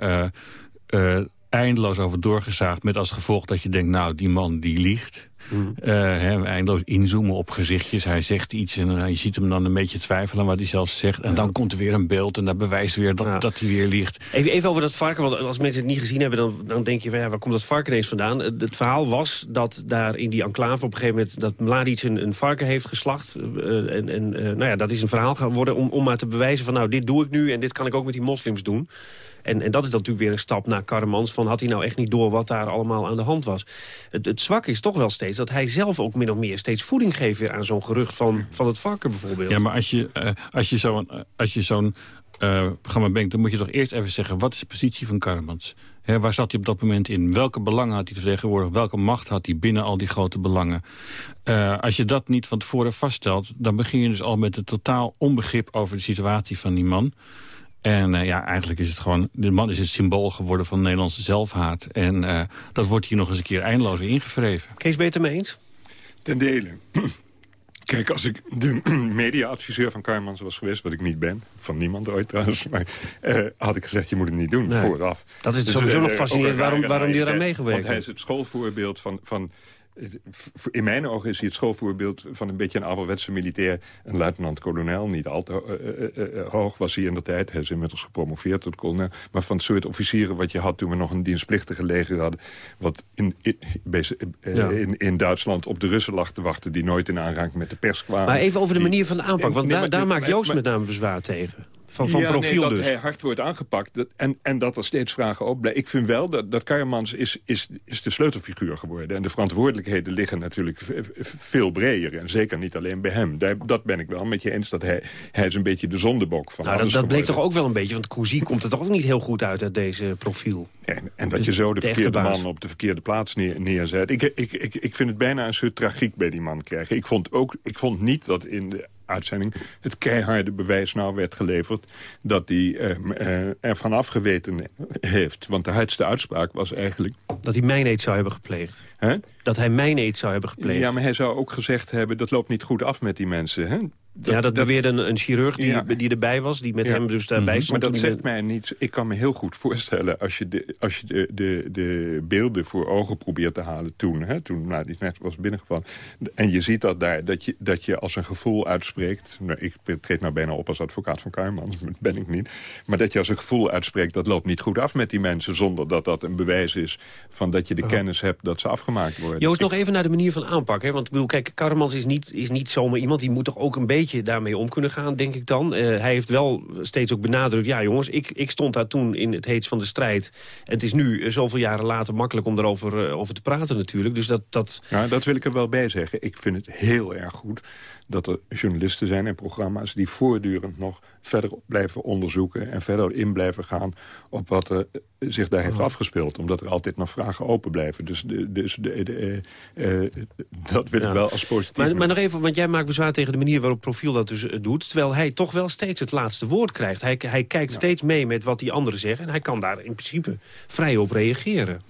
[SPEAKER 29] eindeloos over doorgezaagd met als gevolg dat je denkt... nou, die man die liegt. Mm. Uh, eindeloos inzoomen op gezichtjes. Hij zegt iets en uh, je ziet hem dan een beetje twijfelen aan wat hij zelf zegt. En dan komt er weer een beeld en dat bewijst weer dat, ja. dat hij weer liegt.
[SPEAKER 15] Even, even over dat varken, want als mensen het niet gezien hebben... dan, dan denk je, ja, waar komt dat varken ineens vandaan? Het verhaal was dat daar in die enclave op een gegeven moment... dat Mladic een, een varken heeft geslacht. Uh, en en nou ja, dat is een verhaal geworden om, om maar te bewijzen van... nou, dit doe ik nu en dit kan ik ook met die moslims doen. En, en dat is natuurlijk weer een stap naar Karremans... van had hij nou echt niet door wat daar allemaal aan de hand was. Het, het zwak is toch wel steeds dat hij zelf ook min of meer... steeds voeding geeft weer aan zo'n gerucht van, van het varken bijvoorbeeld.
[SPEAKER 29] Ja, maar als je, uh, als je zo'n... Je zo'n uh, programma Bank... dan moet je toch eerst even zeggen... wat is de positie van Karmans? He, waar zat hij op dat moment in? Welke belangen had hij te? Welke macht had hij binnen al die grote belangen? Als je dat niet van tevoren vaststelt... dan begin je dus al met een totaal onbegrip over de situatie van die man... En uh, ja, eigenlijk is het gewoon... De man is het symbool geworden van Nederlandse zelfhaat. En uh, dat wordt hier nog eens een keer eindeloos ingevreven.
[SPEAKER 15] Kees, ben je het ermee eens?
[SPEAKER 30] Ten dele. Kijk, als ik de media-adviseur van Karmans was geweest... wat ik niet ben, van niemand ooit trouwens... maar uh, had ik gezegd, je moet het niet doen,
[SPEAKER 15] nee.
[SPEAKER 30] vooraf.
[SPEAKER 15] Dat is dus, sowieso nog fascinerend waarom, waarom die eraan meegewerkt
[SPEAKER 30] Want hij is het schoolvoorbeeld van... van in mijn ogen is hij het schoolvoorbeeld van een beetje een ouderwetse militair. Een luitenant-kolonel, niet al te uh, uh, uh, hoog was hij in de tijd. Hij is inmiddels gepromoveerd tot kolonel. Maar van het soort officieren wat je had toen we nog een dienstplichtige leger hadden... wat in, in, ja. in, in, Duitsland op de Russen lag te wachten... die nooit in aanraking met de pers kwamen.
[SPEAKER 15] Maar even over de manier van de aanpak, want nee, daar, daar maakt Joost maar, met name bezwaar tegen. Van, van
[SPEAKER 30] ja,
[SPEAKER 15] profiel
[SPEAKER 30] nee, dat
[SPEAKER 15] dus.
[SPEAKER 30] hij hard wordt aangepakt dat, en, en dat er steeds vragen op blijven. Ik vind wel dat, dat Karremans is, is, is de sleutelfiguur geworden. En de verantwoordelijkheden liggen natuurlijk veel breder. En zeker niet alleen bij hem. Daar, dat ben ik wel met je eens. Dat hij, hij is een beetje de zondebok van
[SPEAKER 15] nou, Dat, dat bleek toch ook wel een beetje. Want Cousy komt er toch ook niet heel goed uit uit deze profiel.
[SPEAKER 30] En, en dat je zo de, de verkeerde man op de verkeerde plaats neer, neerzet. Ik, ik, ik, ik vind het bijna een soort tragiek bij die man krijgen. Ik vond, ook, ik vond niet dat in de uitzending het keiharde bewijs nou werd geleverd... dat hij uh, uh, ervan afgeweten heeft. Want de hardste uitspraak was eigenlijk...
[SPEAKER 15] Dat hij mijn eet zou hebben gepleegd.
[SPEAKER 30] Huh?
[SPEAKER 15] Dat hij mijn eet zou hebben gepleegd.
[SPEAKER 30] Ja, maar hij zou ook gezegd hebben... dat loopt niet goed af met die mensen. Hè?
[SPEAKER 15] Dat, ja, dat, dat beweerde een, een chirurg die, ja. die erbij was, die met ja. hem dus daarbij
[SPEAKER 30] mm
[SPEAKER 15] stond.
[SPEAKER 30] Maar dat zegt mij niets. Ik kan me heel goed voorstellen, als je de, als je de, de, de beelden voor ogen probeert te halen toen, hè, toen nou, die net was binnengevallen, en je ziet dat daar, dat je, dat je als een gevoel uitspreekt, nou, ik treed nou bijna op als advocaat van Kuijman, dat ben ik niet, maar dat je als een gevoel uitspreekt, dat loopt niet goed af met die mensen, zonder dat dat een bewijs is van dat je de oh. kennis hebt dat ze afgemaakt worden.
[SPEAKER 15] Joost, ik, nog even naar de manier van aanpak, hè? want ik bedoel, kijk, Karmans is niet, is niet zomaar iemand, die moet toch ook een beetje daarmee om kunnen gaan, denk ik dan. Uh, hij heeft wel steeds ook benadrukt... ja jongens, ik, ik stond daar toen in het heets van de strijd. Het is nu, uh, zoveel jaren later, makkelijk om erover uh, over te praten natuurlijk. Dus dat, dat...
[SPEAKER 30] Ja, dat wil ik er wel bij zeggen. Ik vind het heel erg goed dat er journalisten zijn en programma's... die voortdurend nog verder blijven onderzoeken... en verder in blijven gaan op wat er zich daar heeft afgespeeld. Omdat er altijd nog vragen open blijven. Dus, de, dus de, de, uh, uh, dat wil ja. ik wel als positief.
[SPEAKER 15] Maar, maar, nog even, want jij maakt bezwaar tegen de manier waarop Profiel dat dus doet... terwijl hij toch wel steeds het laatste woord krijgt. Hij, hij kijkt ja. steeds mee met wat die anderen zeggen... en hij kan daar in principe vrij op reageren.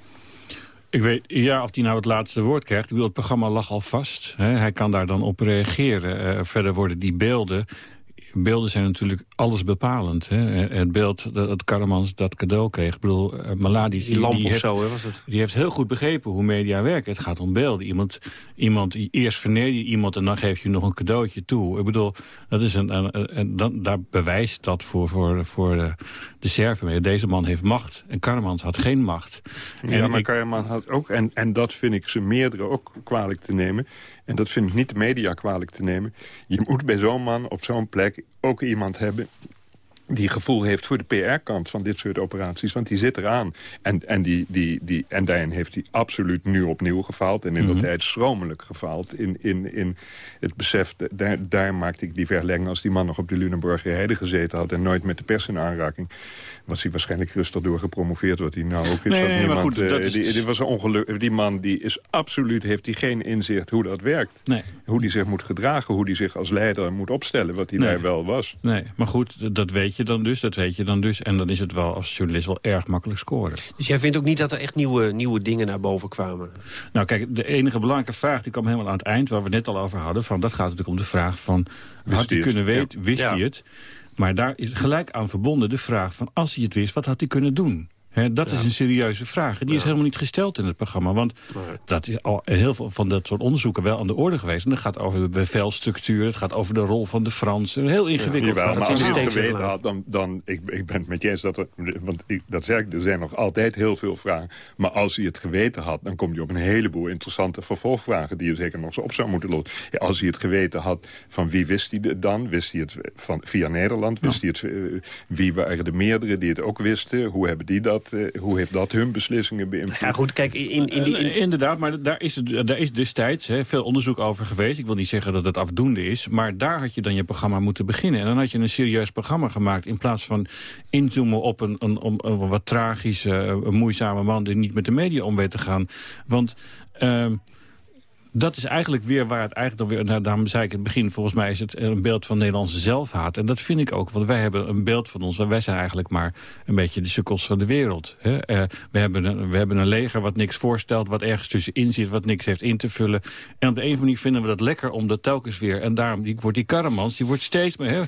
[SPEAKER 29] Ik weet, ja, of hij nou het laatste woord krijgt. Ik bedoel, het programma lag al vast. Hè? Hij kan daar dan op reageren. Uh, verder worden die beelden... Beelden zijn natuurlijk alles bepalend. Hè? Het beeld dat, dat Karamans dat cadeau kreeg. Ik bedoel, uh, Maladis...
[SPEAKER 15] Die lamp
[SPEAKER 29] die
[SPEAKER 15] of
[SPEAKER 29] heeft,
[SPEAKER 15] zo, hè, was het?
[SPEAKER 29] Die heeft heel goed begrepen hoe media werken. Het gaat om beelden. Iemand, iemand eerst verneder je iemand en dan geef je nog een cadeautje toe. Ik bedoel, dat is een, een, een, dan, daar bewijst dat voor, voor, voor de, de Serven mee. Deze man heeft macht en Karamans had geen macht.
[SPEAKER 30] Ja, en maar ik, Karamans had ook, en, en dat vind ik ze meerdere ook kwalijk te nemen... en dat vind ik niet de media kwalijk te nemen... je moet bij zo'n man op zo'n plek ook iemand hebben die gevoel heeft voor de PR-kant van dit soort operaties. Want die zit eraan. En, en, die, die, die, en daarin heeft hij absoluut nu opnieuw gefaald. En in dat tijd schromelijk gefaald. In, in, in het besef, daar, daar maakte ik die verlegging... als die man nog op de Lunenburger Heide gezeten had... en nooit met de pers in aanraking... was hij waarschijnlijk rustig door gepromoveerd... wat hij nou ook is.
[SPEAKER 29] Nee, nee,
[SPEAKER 30] niemand,
[SPEAKER 29] maar goed, dat
[SPEAKER 30] uh,
[SPEAKER 29] is...
[SPEAKER 30] die, die, was een ongeluk, die man die is absoluut, heeft hij geen inzicht hoe dat werkt.
[SPEAKER 29] Nee.
[SPEAKER 30] Hoe hij zich moet gedragen, hoe hij zich als leider moet opstellen... wat hij
[SPEAKER 29] Nee.
[SPEAKER 30] daar wel was.
[SPEAKER 29] Nee, maar goed, dat weet je dan dus, dat weet je dan dus. En dan is het wel als journalist wel erg makkelijk scoren.
[SPEAKER 15] Dus jij vindt ook niet dat er echt nieuwe, nieuwe dingen naar boven kwamen?
[SPEAKER 29] Nou kijk, de enige belangrijke vraag die kwam helemaal aan het eind... waar we het net al over hadden, van, dat gaat natuurlijk om de vraag van...
[SPEAKER 30] Wist
[SPEAKER 29] had hij
[SPEAKER 30] hij het?
[SPEAKER 29] kunnen weten,
[SPEAKER 30] Ja.
[SPEAKER 29] wist
[SPEAKER 30] Ja.
[SPEAKER 29] hij het? Maar daar is gelijk aan verbonden de vraag van... als hij het wist, wat had hij kunnen doen? Dat is een serieuze vraag. En die is helemaal niet gesteld in het programma. Want dat is al heel veel van dat soort onderzoeken wel aan de orde geweest. En dat gaat over de bevelstructuur, het gaat over de rol van de Fransen. Heel ingewikkeld.
[SPEAKER 30] Jawel,
[SPEAKER 29] verhaal.
[SPEAKER 30] maar als je het geweten had, dan, dan ik, ik ben het met je eens dat er, want ik, dat zeg ik, er zijn nog altijd heel veel vragen. Maar als hij het geweten had, dan kom je op een heleboel interessante vervolgvragen die je zeker nog zo op zou moeten lossen. Ja, als hij het geweten had, van wie wist hij het dan? Wist hij het van, via Nederland? Wist hij het, eh, wie waren de meerdere die het ook wisten? Hoe hebben die dat dat, eh, hoe heeft dat hun beslissingen beïnvloed?
[SPEAKER 15] Ja goed, kijk, in, in die...
[SPEAKER 29] Eh, Inderdaad, maar daar is, daar is destijds hè, veel onderzoek over geweest. Ik wil niet zeggen dat het afdoende is, maar daar had je dan je programma moeten beginnen. En dan had je een serieus programma gemaakt in plaats van inzoomen op een, een, een, een wat tragische, een moeizame man die niet met de media om weet te gaan. Want... Uh, dat is eigenlijk weer waar het eigenlijk dan weer... Nou, daarom zei ik in het begin, volgens mij is het een beeld van Nederlandse zelfhaat. En dat vind ik ook, want wij hebben een beeld van ons... wij zijn eigenlijk maar een beetje de sukkels van de wereld. Hè? Uh, we, hebben een, we hebben een leger wat niks voorstelt, wat ergens tussenin zit... wat niks heeft in te vullen. En op de een of andere manier vinden we dat lekker om dat telkens weer... en daarom die, wordt die karremans, die wordt steeds meer... Hè?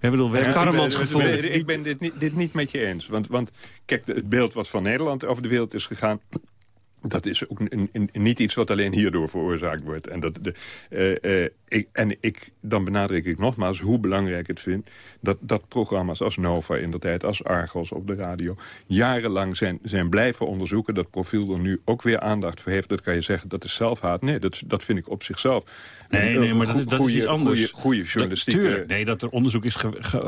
[SPEAKER 29] Ik bedoel,
[SPEAKER 30] karremans gevoel. Ik ben dit niet, dit niet met je eens. Want, want kijk, het beeld wat van Nederland over de wereld is gegaan dat is ook niet iets wat alleen hierdoor veroorzaakt wordt. En, dat de, uh, uh, ik, en ik, dan benadruk ik nogmaals hoe belangrijk ik het vind... dat, dat programma's als Nova in de tijd, als Argos op de radio... jarenlang zijn, zijn blijven onderzoeken. Dat profiel er nu ook weer aandacht voor heeft. Dat kan je zeggen, dat is zelfhaat. Nee, dat, dat vind ik op zichzelf.
[SPEAKER 29] Nee, nee, maar dat is, dat is iets anders.
[SPEAKER 30] Goede journalistiek.
[SPEAKER 29] tuurlijk, nee, dat er onderzoek is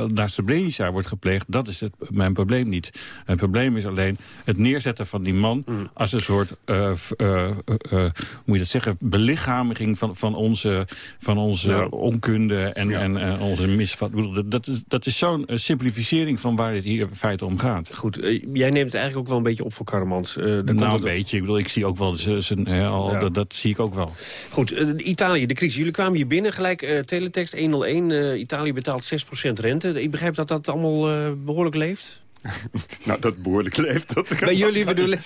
[SPEAKER 29] naar Srebrenica wordt gepleegd... dat is het, mijn probleem niet. Mijn probleem is alleen het neerzetten van die man... Mm. als een soort, uh, uh, uh, moet je dat zeggen... belichaming van, van onze, van onze ja. onkunde en, ja. en, en onze misvat. Dat is, dat is zo'n simplificering van waar het hier in feite om gaat.
[SPEAKER 15] Goed, jij neemt het eigenlijk ook wel een beetje op voor Karremans.
[SPEAKER 29] nou, een beetje. Ik bedoel, ik zie ook wel... Zijn, al, ja. dat, dat, zie ik ook wel.
[SPEAKER 15] Goed, Italië, de crisis Jullie kwamen hier binnen, gelijk uh, teletext 101. Uh, Italië betaalt 6% rente. Ik begrijp dat dat allemaal uh, behoorlijk leeft.
[SPEAKER 30] nou, dat behoorlijk leeft. Dat
[SPEAKER 15] Bij jullie bedoel ik.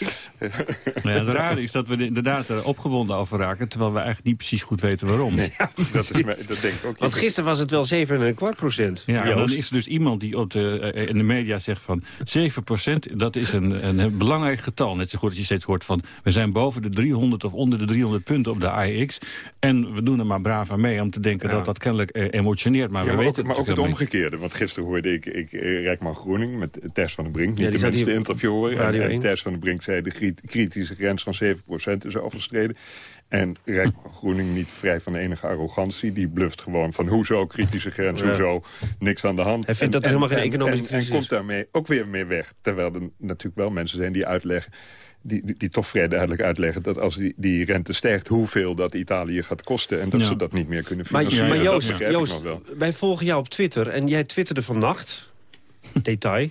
[SPEAKER 29] ja, het rare is dat we inderdaad er opgewonden over raken... terwijl we eigenlijk niet precies goed weten waarom.
[SPEAKER 30] Nee, ja, dat, is, dat denk ik ook.
[SPEAKER 15] Want gisteren was het wel 7,25 procent.
[SPEAKER 29] Ja, en dan is er dus iemand die op de, in de media zegt van... 7 procent, dat is een, een belangrijk getal. Net zo goed als je steeds hoort van... we zijn boven de 300 of onder de 300 punten op de AEX... en we doen er maar braaf aan mee om te denken ja. dat dat kennelijk eh, emotioneert. Maar,
[SPEAKER 30] ja,
[SPEAKER 29] we weten
[SPEAKER 30] ook, het, maar ook het omgekeerde. Want gisteren hoorde ik, ik Rijkman Groening met Van den Brink... niet ja, de mensen interviewen. En, en Tess van den Brink zei de kritische grens van 7% is overstreden. En Rijkman Groening niet vrij van enige arrogantie. Die bluft gewoon van hoezo kritische grens, ja. hoezo niks aan de hand.
[SPEAKER 15] Hij vindt
[SPEAKER 30] en,
[SPEAKER 15] dat er helemaal geen economische
[SPEAKER 30] crisis En komt daarmee ook weer mee weg. Terwijl er natuurlijk wel mensen zijn die uitleggen... Die, die, die, toch vrij duidelijk uitleggen dat als die, die rente stijgt... hoeveel dat Italië gaat kosten en dat ja. ze dat niet meer kunnen financieren.
[SPEAKER 15] Maar, maar Joost, Joost wij volgen jou op Twitter en jij twitterde vannacht... detail.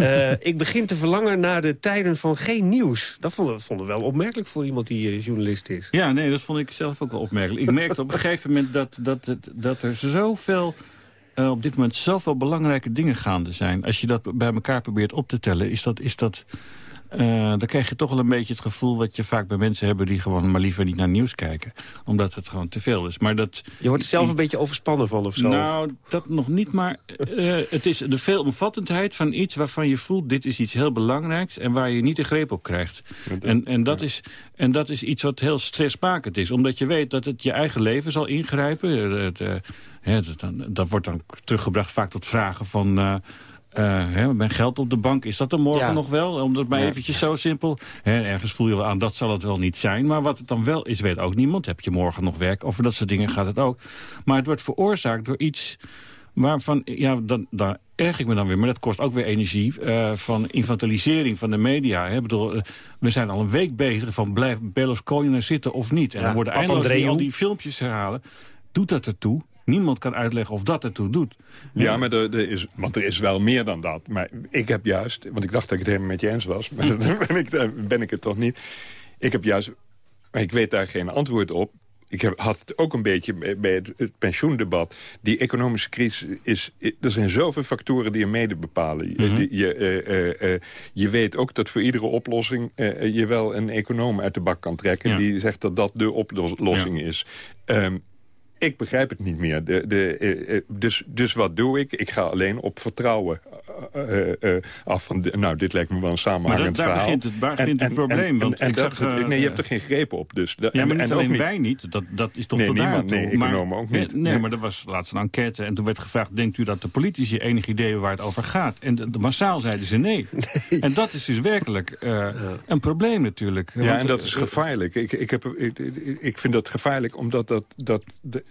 [SPEAKER 15] Uh, ik begin te verlangen naar de tijden van geen nieuws. Dat vonden, vonden we wel opmerkelijk voor iemand die uh, journalist is.
[SPEAKER 29] Ja, nee, dat vond ik zelf ook wel opmerkelijk. Ik merkte op een gegeven moment dat, dat, dat, dat er zoveel... Uh, op dit moment zoveel belangrijke dingen gaande zijn. Als je dat bij elkaar probeert op te tellen, is dat... Is dat uh, dan krijg je toch wel een beetje het gevoel... wat je vaak bij mensen hebben die gewoon maar liever niet naar nieuws kijken. Omdat het gewoon te veel is. Maar dat,
[SPEAKER 15] je wordt er zelf een beetje overspannen van of zo?
[SPEAKER 29] Nou, dat nog niet, maar uh, het is de veelomvattendheid van iets waarvan je voelt... dit is iets heel belangrijks en waar je niet de greep op krijgt. Ja, dat, en, en, dat ja. is, en dat is iets wat heel stressmakend is. Omdat je weet dat het je eigen leven zal ingrijpen. Het, uh, dat, dat wordt dan teruggebracht vaak tot vragen van... Uh, uh, mijn geld op de bank, is dat er morgen ja. nog wel? Om dat maar ja. eventjes zo simpel. He, ergens voel je wel aan, dat zal het wel niet zijn. Maar wat het dan wel is, weet ook niemand. Heb je morgen nog werk? Over dat soort dingen gaat het ook. Maar het wordt veroorzaakt door iets waarvan... Ja, dan, daar erg ik me dan weer, maar dat kost ook weer energie... Uh, van infantilisering van de media. Hè. Bedoel, uh, we zijn al een week bezig van blijft Berlusconi er zitten of niet. En ja, dan worden eindeloos al die filmpjes herhalen. Doet dat ertoe? Niemand kan uitleggen of dat ertoe doet.
[SPEAKER 30] Ja, ja maar er, er, is, want er is wel meer dan dat. Maar ik heb juist, want ik dacht dat ik het helemaal met je eens was... maar dan ben ik, ben ik het toch niet. Ik heb juist, ik weet daar geen antwoord op... Ik heb, had het ook een beetje bij het, het, pensioendebat. Die economische crisis is... Er zijn zoveel factoren die je mede bepalen. Mm -hmm. je, je, uh, uh, je weet ook dat voor iedere oplossing... je wel een econoom uit de bak kan trekken... Ja. die zegt dat dat de oplossing ja. is. Um, ik begrijp het niet meer. De, de, uh, dus, dus wat doe ik? Ik ga alleen op vertrouwen uh, uh, af van... De, nou, dit lijkt me wel een samenhangend
[SPEAKER 29] maar dat,
[SPEAKER 30] verhaal.
[SPEAKER 29] Begint het, waar begint en, het probleem?
[SPEAKER 30] En,
[SPEAKER 29] want
[SPEAKER 30] en,
[SPEAKER 29] ik zag,
[SPEAKER 30] nee, je hebt er geen greep op. Dus,
[SPEAKER 29] ja, maar niet en alleen niet, wij niet. Dat, dat is toch
[SPEAKER 30] nee,
[SPEAKER 29] tot
[SPEAKER 30] niemand,
[SPEAKER 29] toe.
[SPEAKER 30] Nee, economen ook niet.
[SPEAKER 29] Nee, nee, maar er was laatst een enquête en toen werd gevraagd... denkt u dat de politici enig idee hebben waar het over gaat? En de, de massaal zeiden ze nee. nee. En dat is dus werkelijk ja. een probleem natuurlijk.
[SPEAKER 30] Ja, want, en dat is gevaarlijk. Ik, ik, heb, ik, ik vind dat gevaarlijk omdat dat... dat de,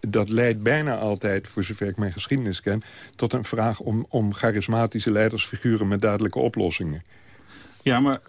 [SPEAKER 30] dat leidt bijna altijd, voor zover ik mijn geschiedenis ken... tot een vraag om, om charismatische leidersfiguren met duidelijke oplossingen.
[SPEAKER 29] Ja, maar...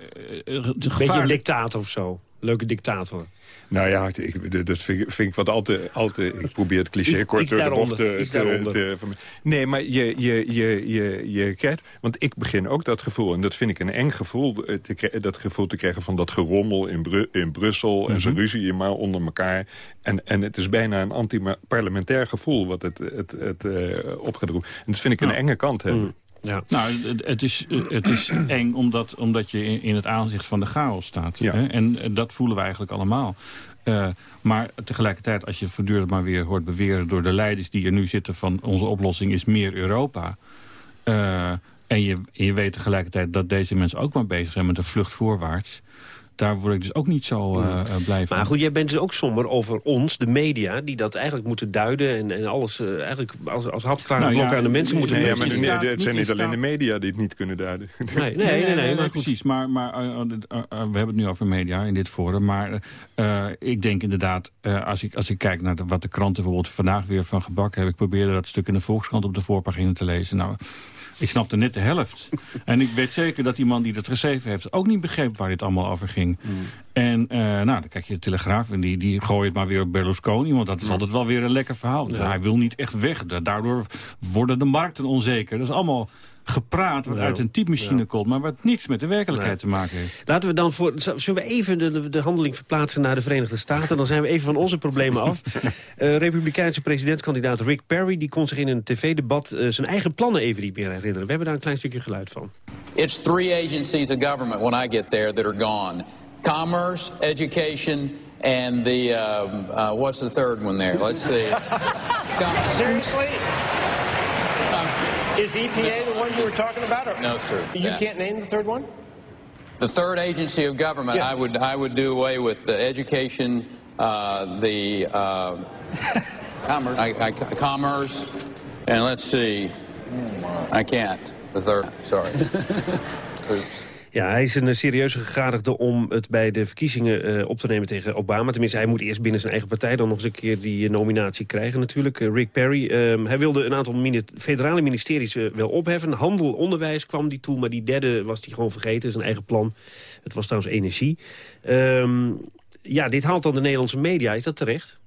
[SPEAKER 15] Uh, Beetje een dictator of zo. Leuke dictator.
[SPEAKER 30] Nou ja, ik, dat vind, vind, ik wat altijd, altijd... Ik probeer het cliché kort door de bocht te, te, Nee, maar je, je, je, je, je krijgt... Want ik begin ook dat gevoel, en dat vind ik een eng gevoel... Eh, te, dat gevoel te krijgen van dat gerommel in, in Brussel... en zo'n mhm. ruzie maar onder elkaar. En, en het is bijna een anti-parlementair gevoel... wat het, het, het, uh, opgaat En dat vind ik een enge kant hebben. Mhm.
[SPEAKER 29] Ja. Nou, het is, het is eng omdat, omdat je in, het aanzicht van de chaos staat. Hè? En dat voelen we eigenlijk allemaal. Uh, maar tegelijkertijd, als je voortdurend maar weer hoort beweren... door de leiders die er nu zitten van onze oplossing is meer Europa... Uh, en, je, je weet tegelijkertijd dat deze mensen ook maar bezig zijn met een vlucht voorwaarts daar word ik dus ook niet zo uh, blij van.
[SPEAKER 15] Maar goed, jij bent dus ook somber over ons, de media... die dat eigenlijk moeten duiden en, en alles uh, eigenlijk als, als hapklare nou, blok aan de mensen moeten...
[SPEAKER 30] Nee, ja, maar nee, het zijn niet alleen de media die het niet kunnen duiden.
[SPEAKER 15] Nee, nee, nee, nee, maar
[SPEAKER 29] precies. Maar, maar we hebben het nu over media in dit forum. Maar ik denk inderdaad, als, ik, als ik kijk naar wat de kranten bijvoorbeeld vandaag weer van gebakken hebben... ik probeerde dat stuk in de Volkskrant op de voorpagina te lezen... Nou, ik snapte net de helft. en ik weet zeker dat die man die dat geschreven heeft... ook niet begreep waar dit allemaal over ging. Mm. En uh, nou, dan kijk je de Telegraaf en die, die gooit het maar weer op Berlusconi... want dat is altijd wel weer een lekker verhaal. Hij wil niet echt weg. Daardoor worden de markten onzeker. Dat is allemaal gepraat wat uit een typemachine komt... maar wat niets met de werkelijkheid te maken heeft.
[SPEAKER 15] Laten we dan voor... Zullen we even de, de handeling verplaatsen naar de Verenigde Staten? Dan zijn we even van onze problemen af. uh, Republikeinse presidentskandidaat Rick Perry... die kon zich in een tv-debat uh, zijn eigen plannen even niet meer herinneren. We hebben daar een klein stukje geluid van.
[SPEAKER 31] It's three agencies of government when I get there that are gone. Commerce, education... And the, uh, uh, what's the third one there? Let's see.
[SPEAKER 32] Seriously? Is EPA the one you were talking about? Or
[SPEAKER 31] no, sir.
[SPEAKER 32] You yeah. can't name the third one?
[SPEAKER 31] The third agency of government, yeah. I would I would do away with the education, uh, the uh,
[SPEAKER 32] commerce,
[SPEAKER 31] I, I, commerce, and let's see, I can't. The third, sorry.
[SPEAKER 15] Ja, hij is een serieuze gegadigde om het bij de verkiezingen uh, op te nemen tegen Obama. Tenminste, hij moet eerst binnen zijn eigen partij dan nog eens een keer die uh, nominatie krijgen natuurlijk. Rick Perry. Um, hij wilde een aantal federale ministeries wel opheffen. Handel, onderwijs kwam die toe, maar die derde was hij gewoon vergeten. Zijn eigen plan. Het was trouwens energie. Um, ja, dit haalt dan de Nederlandse media. Is dat terecht?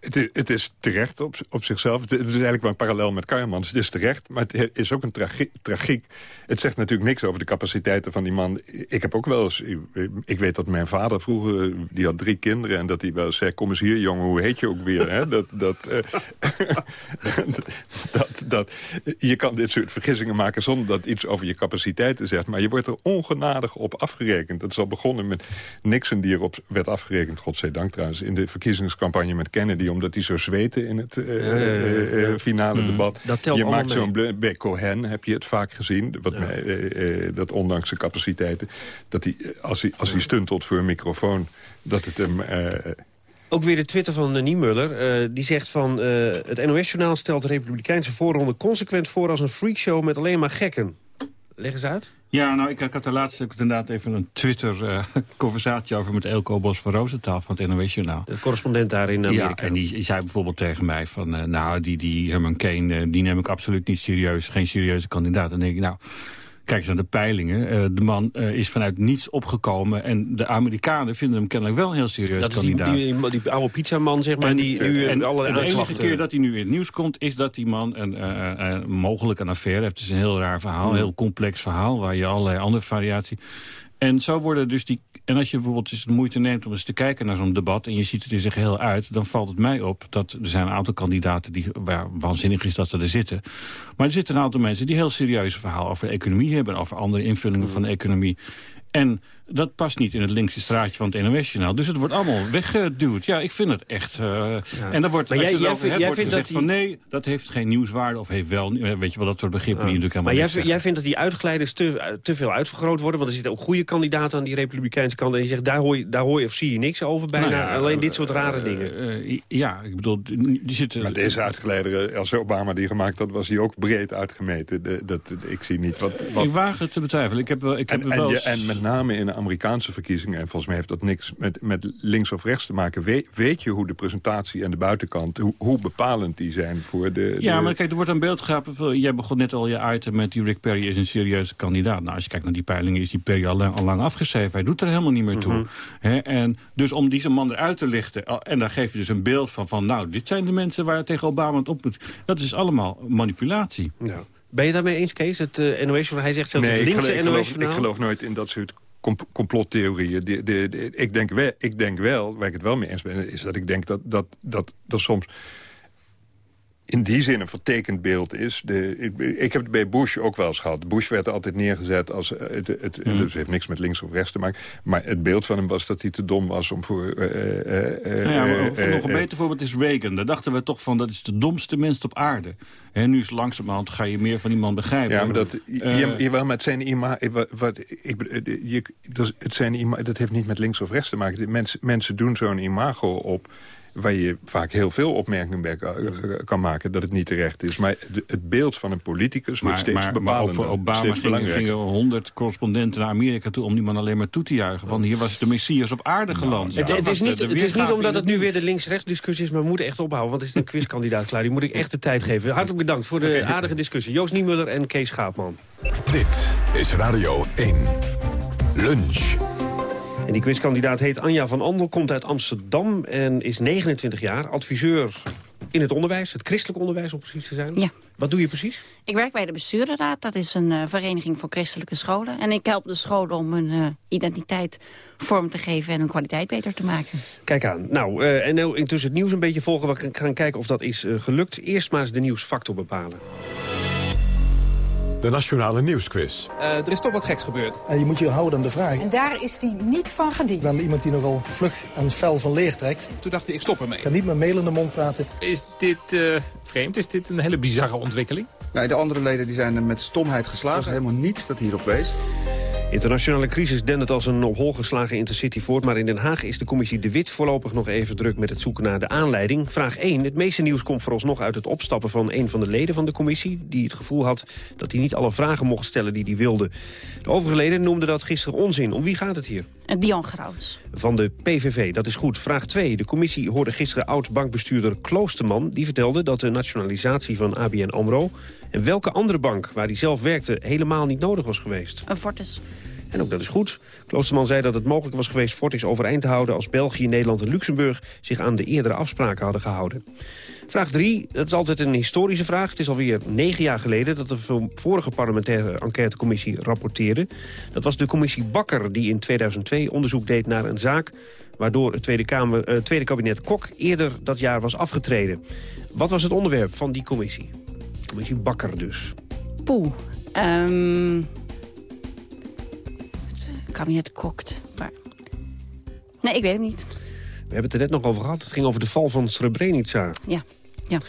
[SPEAKER 30] Het is, het is, terecht op, op zichzelf. Het, is eigenlijk wel een parallel met Karmans. Het is terecht, maar het is ook een tragiek. Het zegt natuurlijk niks over de capaciteiten van die man. Ik heb ook wel eens... Ik, weet dat mijn vader vroeger... Die had drie kinderen en dat hij wel zei... Kom eens hier, jongen, hoe heet je ook weer? Dat, dat, uh, dat, dat, je kan dit soort vergissingen maken... zonder dat iets over je capaciteiten zegt. Maar je wordt er ongenadig op afgerekend. Dat is al begonnen met Nixon die erop werd afgerekend. Godzijdank trouwens. In de verkiezingscampagne met Kennedy omdat hij zo zweten in het uh, finale mm. debat. je maakt zo'n... Bij Cohen heb je het vaak gezien. Wat mij, dat ondanks zijn capaciteiten... dat hij, als hij, als hij stuntelt voor een microfoon... dat het hem...
[SPEAKER 15] ook weer de Twitter van uh, Niemuller. Uh, die zegt van... Uh, het NOS-journaal stelt de Republikeinse voorronde consequent voor... als een freakshow met alleen maar gekken. Leg eens uit.
[SPEAKER 29] Ja, nou, ik, ik had de laatste inderdaad even een Twitter-conversatie over met Elko Bos van Roosentaal van het NOS Journaal.
[SPEAKER 15] De correspondent daar in Amerika.
[SPEAKER 29] Ja, en die, zei bijvoorbeeld tegen mij van, uh, nou, die, die Herman Kane, die neem ik absoluut niet serieus. Geen serieuze kandidaat. Dan denk ik, nou, Kijk eens naar de peilingen. Uh, de man uh, is vanuit niets opgekomen. En de Amerikanen vinden hem kennelijk wel een heel serieus
[SPEAKER 15] dat
[SPEAKER 29] kandidaat.
[SPEAKER 15] Dat is die, die, die, oude pizzaman, zeg maar, en, die nu
[SPEAKER 29] en, de enige keer dat hij nu in het nieuws komt... is dat die man een, mogelijk een affaire heeft. Het is een heel raar verhaal, een heel complex verhaal... waar je allerlei andere variatie... En zo worden dus die en als je bijvoorbeeld eens de moeite neemt om eens te kijken naar zo'n debat... en je ziet het in zich heel uit, dan valt het mij op... dat er zijn een aantal kandidaten die waar waanzinnig is dat ze er zitten. Maar er zitten een aantal mensen die heel serieus verhaal over economie hebben... over andere invullingen van de economie. En dat past niet in het linkse straatje van het NOS-journaal. Dus het wordt allemaal weggeduwd. Ja, ik vind het echt... Uh, En dan wordt, maar jij, jij, vindt, jij vindt dat die... van nee, dat heeft geen nieuwswaarde of heeft wel... Weet je wel, dat soort begrippen ja. die natuurlijk helemaal
[SPEAKER 15] Maar jij, jij vindt dat die uitgeleiders te, te veel uitvergroot worden? Want er zitten ook goede kandidaten aan die republikeinse kant. En je zegt, daar hoor je, daar hoor je of zie je niks over bijna. Nou ja, alleen dit soort rare uh, dingen.
[SPEAKER 29] Uh, ja, ik bedoel, die zitten...
[SPEAKER 30] Maar deze uitgeleider, als Obama die gemaakt had... was hij ook breed uitgemeten. De, dat, ik zie niet wat, wat...
[SPEAKER 29] Ik waag het te betwijfelen. Ik heb wel, ik heb
[SPEAKER 30] en,
[SPEAKER 29] wel
[SPEAKER 30] en, en met met name in de Amerikaanse verkiezingen... en volgens mij heeft dat niks met, met links of rechts te maken... weet, weet je hoe de presentatie en de buitenkant... hoe, hoe bepalend die zijn voor de...
[SPEAKER 29] Ja,
[SPEAKER 30] de-
[SPEAKER 29] maar kijk, er wordt een beeld gegeven. Jij begon net al je item met die Rick Perry is een serieuze kandidaat. Nou, als je kijkt naar die peilingen, is die Perry al lang, al lang afgeschreven. Hij doet er helemaal niet meer toe.
[SPEAKER 30] Mhm.
[SPEAKER 29] Hè, en dus om deze man eruit te lichten... en daar geef je dus een beeld van, van... nou, dit zijn de mensen waar het tegen Obama het op moet. Dat is allemaal manipulatie.
[SPEAKER 15] Ja. Ben je daarmee eens, Kees? Het uh, NOS, hij zegt zelfs
[SPEAKER 30] nee,
[SPEAKER 15] het
[SPEAKER 30] ik
[SPEAKER 15] linkse
[SPEAKER 30] geloof,
[SPEAKER 15] NOS
[SPEAKER 30] geloof, ik geloof nooit in dat soort complottheorieën. De, de, ik, denk wel, ik denk wel, waar ik het wel mee eens ben... is dat ik denk dat, dat, dat, dat soms in die zin een vertekend beeld is. De, ik, ik heb het bij Bush ook wel eens gehad. Bush werd altijd neergezet als... eh, Het, het,
[SPEAKER 29] Mm.
[SPEAKER 30] het heeft niks met links of rechts te maken. Maar het beeld van hem was dat hij te dom was om voor... eh, eh,
[SPEAKER 29] Nou ja, nog een beter voorbeeld is Reagan. Daar dachten we toch van, dat is de domste mens op aarde. En nu is langzamerhand ga je meer van iemand begrijpen.
[SPEAKER 30] Ja, maar dat, ja, jawel, maar het zijn ima, wat, ik, je, dat, het zijn ima, dat heeft niet met links of rechts te maken. Mensen, mensen doen zo'n imago op waar je vaak heel veel opmerkingen bij kan, eh, maken dat het niet terecht is. Maar het beeld van een politicus wordt
[SPEAKER 29] maar,
[SPEAKER 30] steeds
[SPEAKER 29] maar, maar
[SPEAKER 30] bepalender.
[SPEAKER 29] over Obama
[SPEAKER 30] steeds
[SPEAKER 29] gingen, honderd correspondenten naar Amerika toe... om die man alleen maar toe te juichen. Want hier was de Messias op aarde geland.
[SPEAKER 15] Het, is niet,
[SPEAKER 29] de
[SPEAKER 15] het is niet omdat het nu weer de links-rechts discussie is... maar we moeten echt ophouden, want het is een quizkandidaat klaar. Die moet ik echt de tijd geven. Hartelijk bedankt voor de aardige discussie. Joost Niemuller en Kees Schaapman.
[SPEAKER 1] Dit is Radio 1. Lunch.
[SPEAKER 15] En die quizkandidaat heet Anja van Andel, komt uit Amsterdam... en is 29 jaar, adviseur in het onderwijs, het christelijk onderwijs om precies te zijn.
[SPEAKER 33] Ja.
[SPEAKER 15] Wat doe je precies?
[SPEAKER 33] Ik werk bij de bestuurderraad. Dat is een eh, vereniging voor christelijke scholen. En ik help de scholen om hun eh, identiteit vorm te geven... en hun kwaliteit beter te maken.
[SPEAKER 15] Kijk aan. Nou, eh, en nou intussen het nieuws een beetje volgen. We gaan kijken of dat is eh, gelukt. Eerst maar eens de nieuwsfactor bepalen.
[SPEAKER 1] De Nationale Nieuwsquiz.
[SPEAKER 34] Eh, er is toch wat geks gebeurd.
[SPEAKER 35] En je moet je houden aan de vraag.
[SPEAKER 23] En daar is hij niet van gediend.
[SPEAKER 35] Ik ben iemand die nogal vlug en fel van leer trekt.
[SPEAKER 34] Toen dacht hij, ik stop ermee.
[SPEAKER 35] Ik kan niet met mail in de mond praten.
[SPEAKER 36] Is dit eh, vreemd? Is dit een hele bizarre ontwikkeling?
[SPEAKER 37] Nee, de andere leden die zijn er met stomheid geslagen. Er is helemaal niets dat hierop wees.
[SPEAKER 15] Internationale crisis dendert als een op hol geslagen intercity voort... maar in Den Haag is de commissie De Wit voorlopig nog even druk met het zoeken naar de aanleiding. Vraag 1. Het meeste nieuws komt vooralsnog uit het opstappen van een van de leden van de commissie... die het gevoel had dat hij niet alle vragen mocht stellen die hij wilde. De overige leden noemden dat gisteren onzin. Om wie gaat het hier?
[SPEAKER 33] Eh, Dion Grauts.
[SPEAKER 15] Van de PVV, dat is goed. Vraag 2. De commissie hoorde gisteren oud-bankbestuurder Kloosterman... die vertelde dat de nationalisatie van ABN AMRO... en welke andere bank waar hij zelf werkte helemaal niet nodig was geweest.
[SPEAKER 33] Een Fortis.
[SPEAKER 15] En ook dat is goed. Kloosterman zei dat het mogelijk was geweest Fortis overeind te houden... als België, Nederland en Luxemburg zich aan de eerdere afspraken hadden gehouden. Vraag 3, dat is altijd een historische vraag. Het is alweer negen jaar geleden dat de vorige parlementaire enquêtecommissie rapporteerde. Dat was de commissie Bakker die in 2002 onderzoek deed naar een zaak... waardoor het Tweede, Kamer, eh, Tweede Kabinet Kok eerder dat jaar was afgetreden. Wat was het onderwerp van die commissie? Commissie Bakker dus.
[SPEAKER 33] Poeh. Ehm het eh, kabinet kokt. Maar... Nee, ik weet het niet.
[SPEAKER 15] We hebben het er net nog over gehad. Het ging over de val van Srebrenica.
[SPEAKER 33] Ja. ja.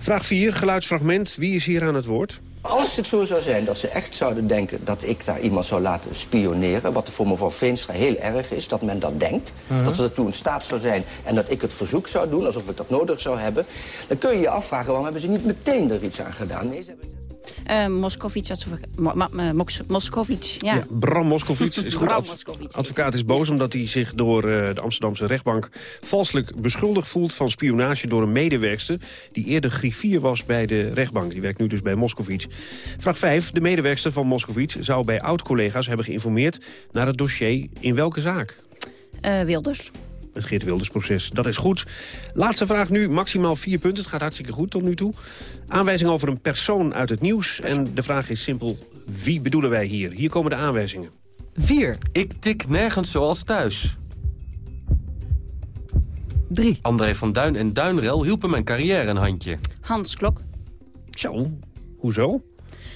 [SPEAKER 15] Vraag 4, geluidsfragment. Wie is hier aan het woord?
[SPEAKER 38] Als het zo zou zijn dat ze echt zouden denken dat ik daar iemand zou laten spioneren... wat voor mevrouw Veenstra heel erg is, dat men dat denkt...
[SPEAKER 15] Uh-huh.
[SPEAKER 38] dat ze ertoe in staat zou zijn en dat ik het verzoek zou doen... alsof ik dat nodig zou hebben... dan kun je je afvragen waarom hebben ze niet meteen er iets aan gedaan. Nee, ze hebben...
[SPEAKER 33] Uh, Moskovits, Mo Ma Ma Mos Moskovits, ja.
[SPEAKER 15] Ja, Bram Moskovits is goed. Ad- advocaat is boos omdat hij zich door eh, de Amsterdamse rechtbank... valselijk beschuldigd voelt van spionage door een medewerkster... die eerder griffier was bij de rechtbank. Die werkt nu dus bij Moskovits. Vraag 5. De medewerkster van Moskovits zou bij oud-collega's hebben geïnformeerd... naar het dossier in welke zaak?
[SPEAKER 33] Uh, Wilders.
[SPEAKER 15] Het Geert Wilders proces. Dat is goed. Laatste vraag nu, maximaal vier punten. Het gaat hartstikke goed tot nu toe. Aanwijzing over een persoon uit het nieuws. En de vraag is simpel, wie bedoelen wij hier? Hier komen de aanwijzingen.
[SPEAKER 39] 4. Ik tik nergens zoals thuis.
[SPEAKER 33] 3.
[SPEAKER 39] André van Duin en Duinrel hielpen mijn carrière een handje.
[SPEAKER 33] Hans Klok.
[SPEAKER 15] Zo, hoezo?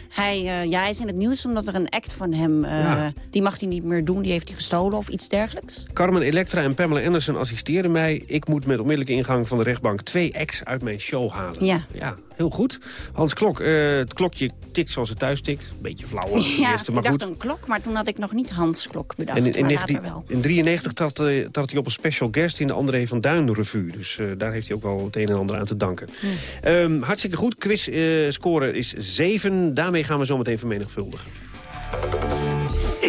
[SPEAKER 33] Hij, uh, ja, hij is in het nieuws omdat er een act van hem... Uh, ja. die mag hij niet meer doen, die heeft hij gestolen of iets dergelijks.
[SPEAKER 15] Carmen Electra en Pamela Anderson assisteren mij. Ik moet met onmiddellijke ingang van de rechtbank twee ex uit mijn show halen.
[SPEAKER 33] Ja.
[SPEAKER 15] Ja, heel goed. Hans Klok, uh, het klokje tikt zoals het thuis tikt. Beetje flauw.
[SPEAKER 33] Ja,
[SPEAKER 15] eerste, maar
[SPEAKER 33] ik dacht
[SPEAKER 15] goed.
[SPEAKER 33] een klok, maar toen had ik nog niet Hans Klok bedacht.
[SPEAKER 15] En in, in,
[SPEAKER 33] maar
[SPEAKER 15] 19,
[SPEAKER 33] later wel.
[SPEAKER 15] in 93 trad, uh, trad hij op een special guest in de André van Duin revue. Dus uh, daar heeft hij ook wel het een en ander aan te danken.
[SPEAKER 33] Hm.
[SPEAKER 15] Um, hartstikke goed. Quiz score is 7. Daarmee gaan we zo meteen vermenigvuldigen.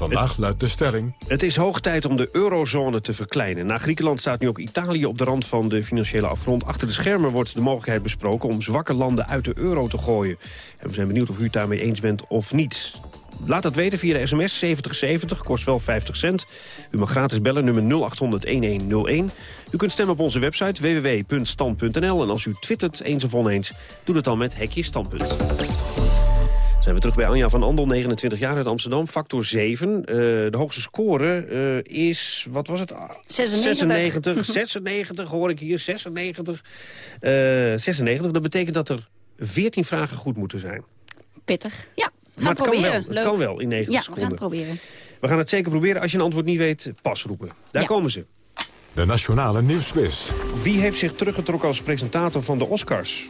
[SPEAKER 1] Vandaag luidt de stelling...
[SPEAKER 15] Het is hoog tijd om de eurozone te verkleinen. Na Griekenland staat nu ook Italië op de rand van de financiële afgrond. Achter de schermen wordt de mogelijkheid besproken om zwakke landen uit de euro te gooien. En we zijn benieuwd of u het daarmee eens bent of niet. Laat dat weten via de sms 7070, kost wel 50 cent. U mag gratis bellen, nummer 0800-1101. U kunt stemmen op onze website www.stand.nl. En als u twittert eens of oneens, doe het dan met Hekje Standpunt. Zijn we terug bij Anja van Andel, 29 jaar uit Amsterdam. Factor 7. Uh, de hoogste score uh, is, wat was het?
[SPEAKER 33] 96.
[SPEAKER 15] 96, 96 hoor ik hier, 96. Uh, 96, dat betekent dat er 14 vragen goed moeten zijn.
[SPEAKER 33] Pittig, ja.
[SPEAKER 15] Maar het kan, wel, het kan wel in 90
[SPEAKER 33] ja,
[SPEAKER 15] seconden.
[SPEAKER 33] we gaan het proberen.
[SPEAKER 15] We gaan het zeker proberen. Als je een antwoord niet weet, pas roepen. Daar
[SPEAKER 33] Ja.
[SPEAKER 15] komen ze.
[SPEAKER 1] De Nationale Nieuwsquiz.
[SPEAKER 15] Wie heeft zich teruggetrokken als presentator van de Oscars?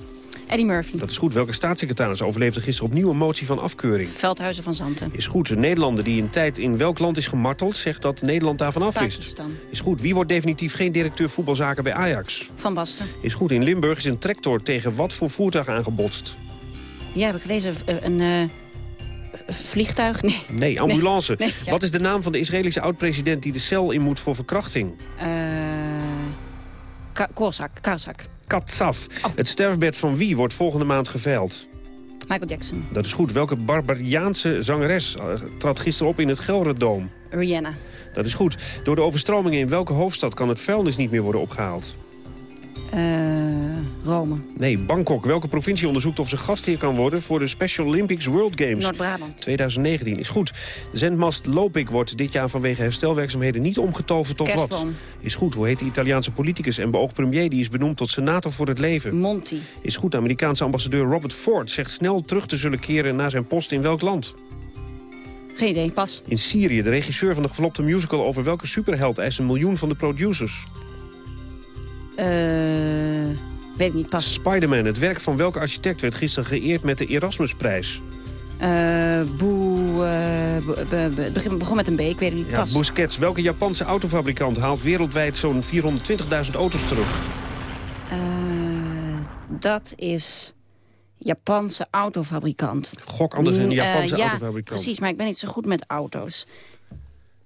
[SPEAKER 33] Eddie Murphy,
[SPEAKER 15] Dat is goed. Welke staatssecretaris overleefde gisteren opnieuw een motie van afkeuring?
[SPEAKER 33] Veldhuizen van Zanten.
[SPEAKER 15] Is goed. Een Nederlander die een tijd in welk land is gemarteld... zegt dat Nederland daarvan af is.
[SPEAKER 33] Pakistan.
[SPEAKER 15] Is goed. Wie wordt definitief geen directeur voetbalzaken bij Ajax?
[SPEAKER 33] Van Basten.
[SPEAKER 15] Is goed. In Limburg is een tractor tegen wat voor voertuig aangebotst?
[SPEAKER 33] Ja, heb ik gelezen. eh, Een eh, vliegtuig? Nee.
[SPEAKER 15] Nee, ambulance.
[SPEAKER 33] Nee, ja.
[SPEAKER 15] Wat is de naam van de Israëlische oud-president... die de cel in moet voor verkrachting?
[SPEAKER 33] Eh Kozak, Kazak.
[SPEAKER 15] Katsaf.
[SPEAKER 33] Oh.
[SPEAKER 15] Het sterfbed van wie wordt volgende maand geveild?
[SPEAKER 33] Michael Jackson.
[SPEAKER 15] Dat is goed. Welke Barbariaanse zangeres eh, trad gisteren op in het Gelredome?
[SPEAKER 33] Rihanna.
[SPEAKER 15] Dat is goed. Door de overstromingen in welke hoofdstad kan het vuilnis niet meer worden opgehaald?
[SPEAKER 33] Eh, Rome.
[SPEAKER 15] Nee, Bangkok. Welke provincie onderzoekt of ze gastheer kan worden voor de Special Olympics World Games?
[SPEAKER 33] Noord-Brabant.
[SPEAKER 15] 2019 is goed. De zendmast Lopik wordt dit jaar vanwege herstelwerkzaamheden niet omgetoverd tot wat? Is goed. Hoe heet de Italiaanse politicus en beoogd premier die is benoemd tot senator voor het leven?
[SPEAKER 33] Monty.
[SPEAKER 15] Is goed. De Amerikaanse ambassadeur Robert Ford zegt snel terug te zullen keren naar zijn post in welk land?
[SPEAKER 33] Geen idee, pas.
[SPEAKER 15] In Syrië. De regisseur van de geflopte musical over welke superheld eist een miljoen van de producers?
[SPEAKER 33] Eh, weet ik niet, pas.
[SPEAKER 15] Spider-Man. Het werk van welke architect werd gisteren geëerd met de Erasmusprijs?
[SPEAKER 33] Eh boe, be- be- begin- begon met een B, ik weet het niet,
[SPEAKER 15] Ja,
[SPEAKER 33] pas.
[SPEAKER 15] Busquets. Welke Japanse autofabrikant haalt wereldwijd zo'n 420.000 auto's terug?
[SPEAKER 33] Eh, dat is Japanse autofabrikant.
[SPEAKER 15] Gok anders een
[SPEAKER 33] eh,
[SPEAKER 15] Japanse
[SPEAKER 33] ja,
[SPEAKER 15] autofabrikant.
[SPEAKER 33] precies, maar ik ben niet zo goed met auto's.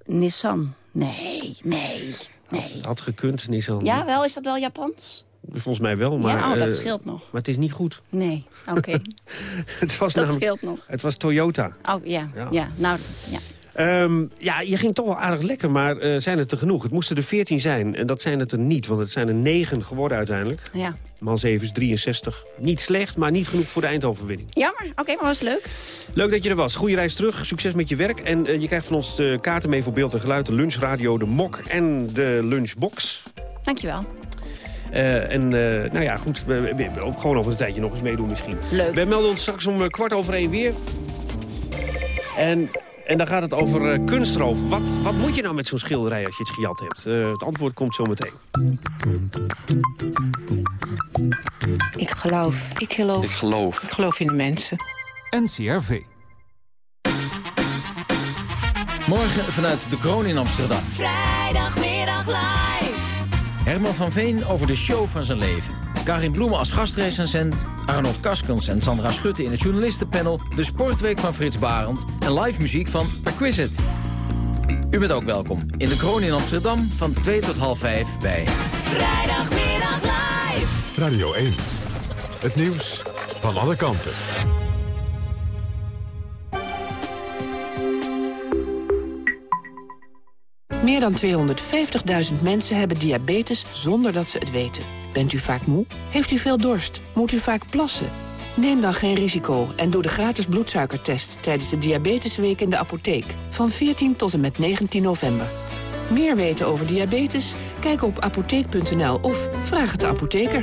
[SPEAKER 33] Nissan. Nee, nee, nee.
[SPEAKER 15] Had gekund, Nissan.
[SPEAKER 33] Ja, wel, is dat wel Japans?
[SPEAKER 15] Volgens mij wel, maar...
[SPEAKER 33] ja, oh, dat
[SPEAKER 15] eh,
[SPEAKER 33] scheelt nog.
[SPEAKER 15] Maar het is niet goed.
[SPEAKER 33] Nee, oké.
[SPEAKER 15] Het was
[SPEAKER 33] dat
[SPEAKER 15] namelijk,
[SPEAKER 33] scheelt nog.
[SPEAKER 15] Het was Toyota.
[SPEAKER 33] Oh, ja,
[SPEAKER 15] Ja.
[SPEAKER 33] ja. nou, dat, ja.
[SPEAKER 15] Ehm, ja, je ging toch wel aardig lekker, maar eh, zijn het er genoeg? Het moesten er 14 zijn en dat zijn het er niet, want het zijn er 9 geworden uiteindelijk.
[SPEAKER 33] ja.
[SPEAKER 15] Man 7 is 63. Niet slecht, maar niet genoeg voor de eindoverwinning.
[SPEAKER 33] Jammer, oké, maar was leuk.
[SPEAKER 15] Leuk dat je er was. Goede reis terug. Succes met je werk. En eh, je krijgt van ons de kaarten mee voor beeld en geluid, de lunchradio, de mok en de lunchbox.
[SPEAKER 33] Dankjewel.
[SPEAKER 15] Eh, en nou ja, goed, we, we- we- gewoon over een tijdje nog eens meedoen misschien.
[SPEAKER 33] Leuk.
[SPEAKER 15] We melden ons straks om kwart over één weer. En, en dan gaat het over eh, kunstroof. Wat, wat moet je nou met zo'n schilderij als je het gejat hebt? Eh, het antwoord komt zo meteen.
[SPEAKER 40] Ik geloof. Ik geloof.
[SPEAKER 41] Ik geloof.
[SPEAKER 40] Ik geloof in de mensen.
[SPEAKER 41] NCRV.
[SPEAKER 42] Morgen vanuit de Kroon in Amsterdam.
[SPEAKER 43] Vrijdagmiddag live.
[SPEAKER 42] Herman van Veen over de show van zijn leven. Karin Bloemen als gastrecensent. Arnold Kaskens en Sandra Schutte in het journalistenpanel. De Sportweek van Frits Barend. En live muziek van Perquisite. U bent ook welkom in de Kroon in Amsterdam van 2 tot half 5 bij...
[SPEAKER 43] Vrijdagmiddag live.
[SPEAKER 1] Radio 1. Het nieuws van alle kanten.
[SPEAKER 44] Meer dan 250.000 mensen hebben diabetes zonder dat ze het weten. Bent u vaak moe? Heeft u veel dorst? Moet u vaak plassen? Neem dan geen risico en doe de gratis bloedsuikertest... tijdens de Diabetesweek in de apotheek. Van 14 tot en met 19 november. Meer weten over diabetes? Kijk op apotheek.nl of vraag het de apotheker.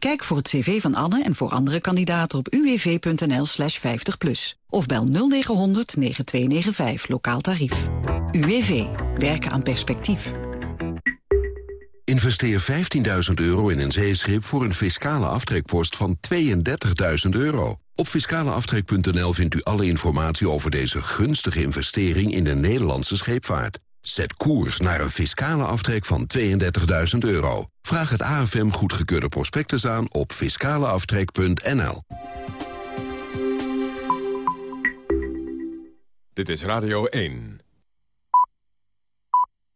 [SPEAKER 45] Kijk voor het cv van Anne en voor andere kandidaten op uwv.nl slash 50 plus. Of bel 0900 9295 lokaal tarief. UWV. Werken aan perspectief.
[SPEAKER 46] Investeer 15.000 euro in een zeeschip voor een fiscale aftrekpost van 32.000 euro. Op fiscaleaftrek.nl vindt u alle informatie over deze gunstige investering in de Nederlandse scheepvaart. Zet koers naar een fiscale aftrek van 32.000 euro. Vraag het AFM goedgekeurde prospectus aan op fiscaleaftrek.nl.
[SPEAKER 1] Dit is Radio 1.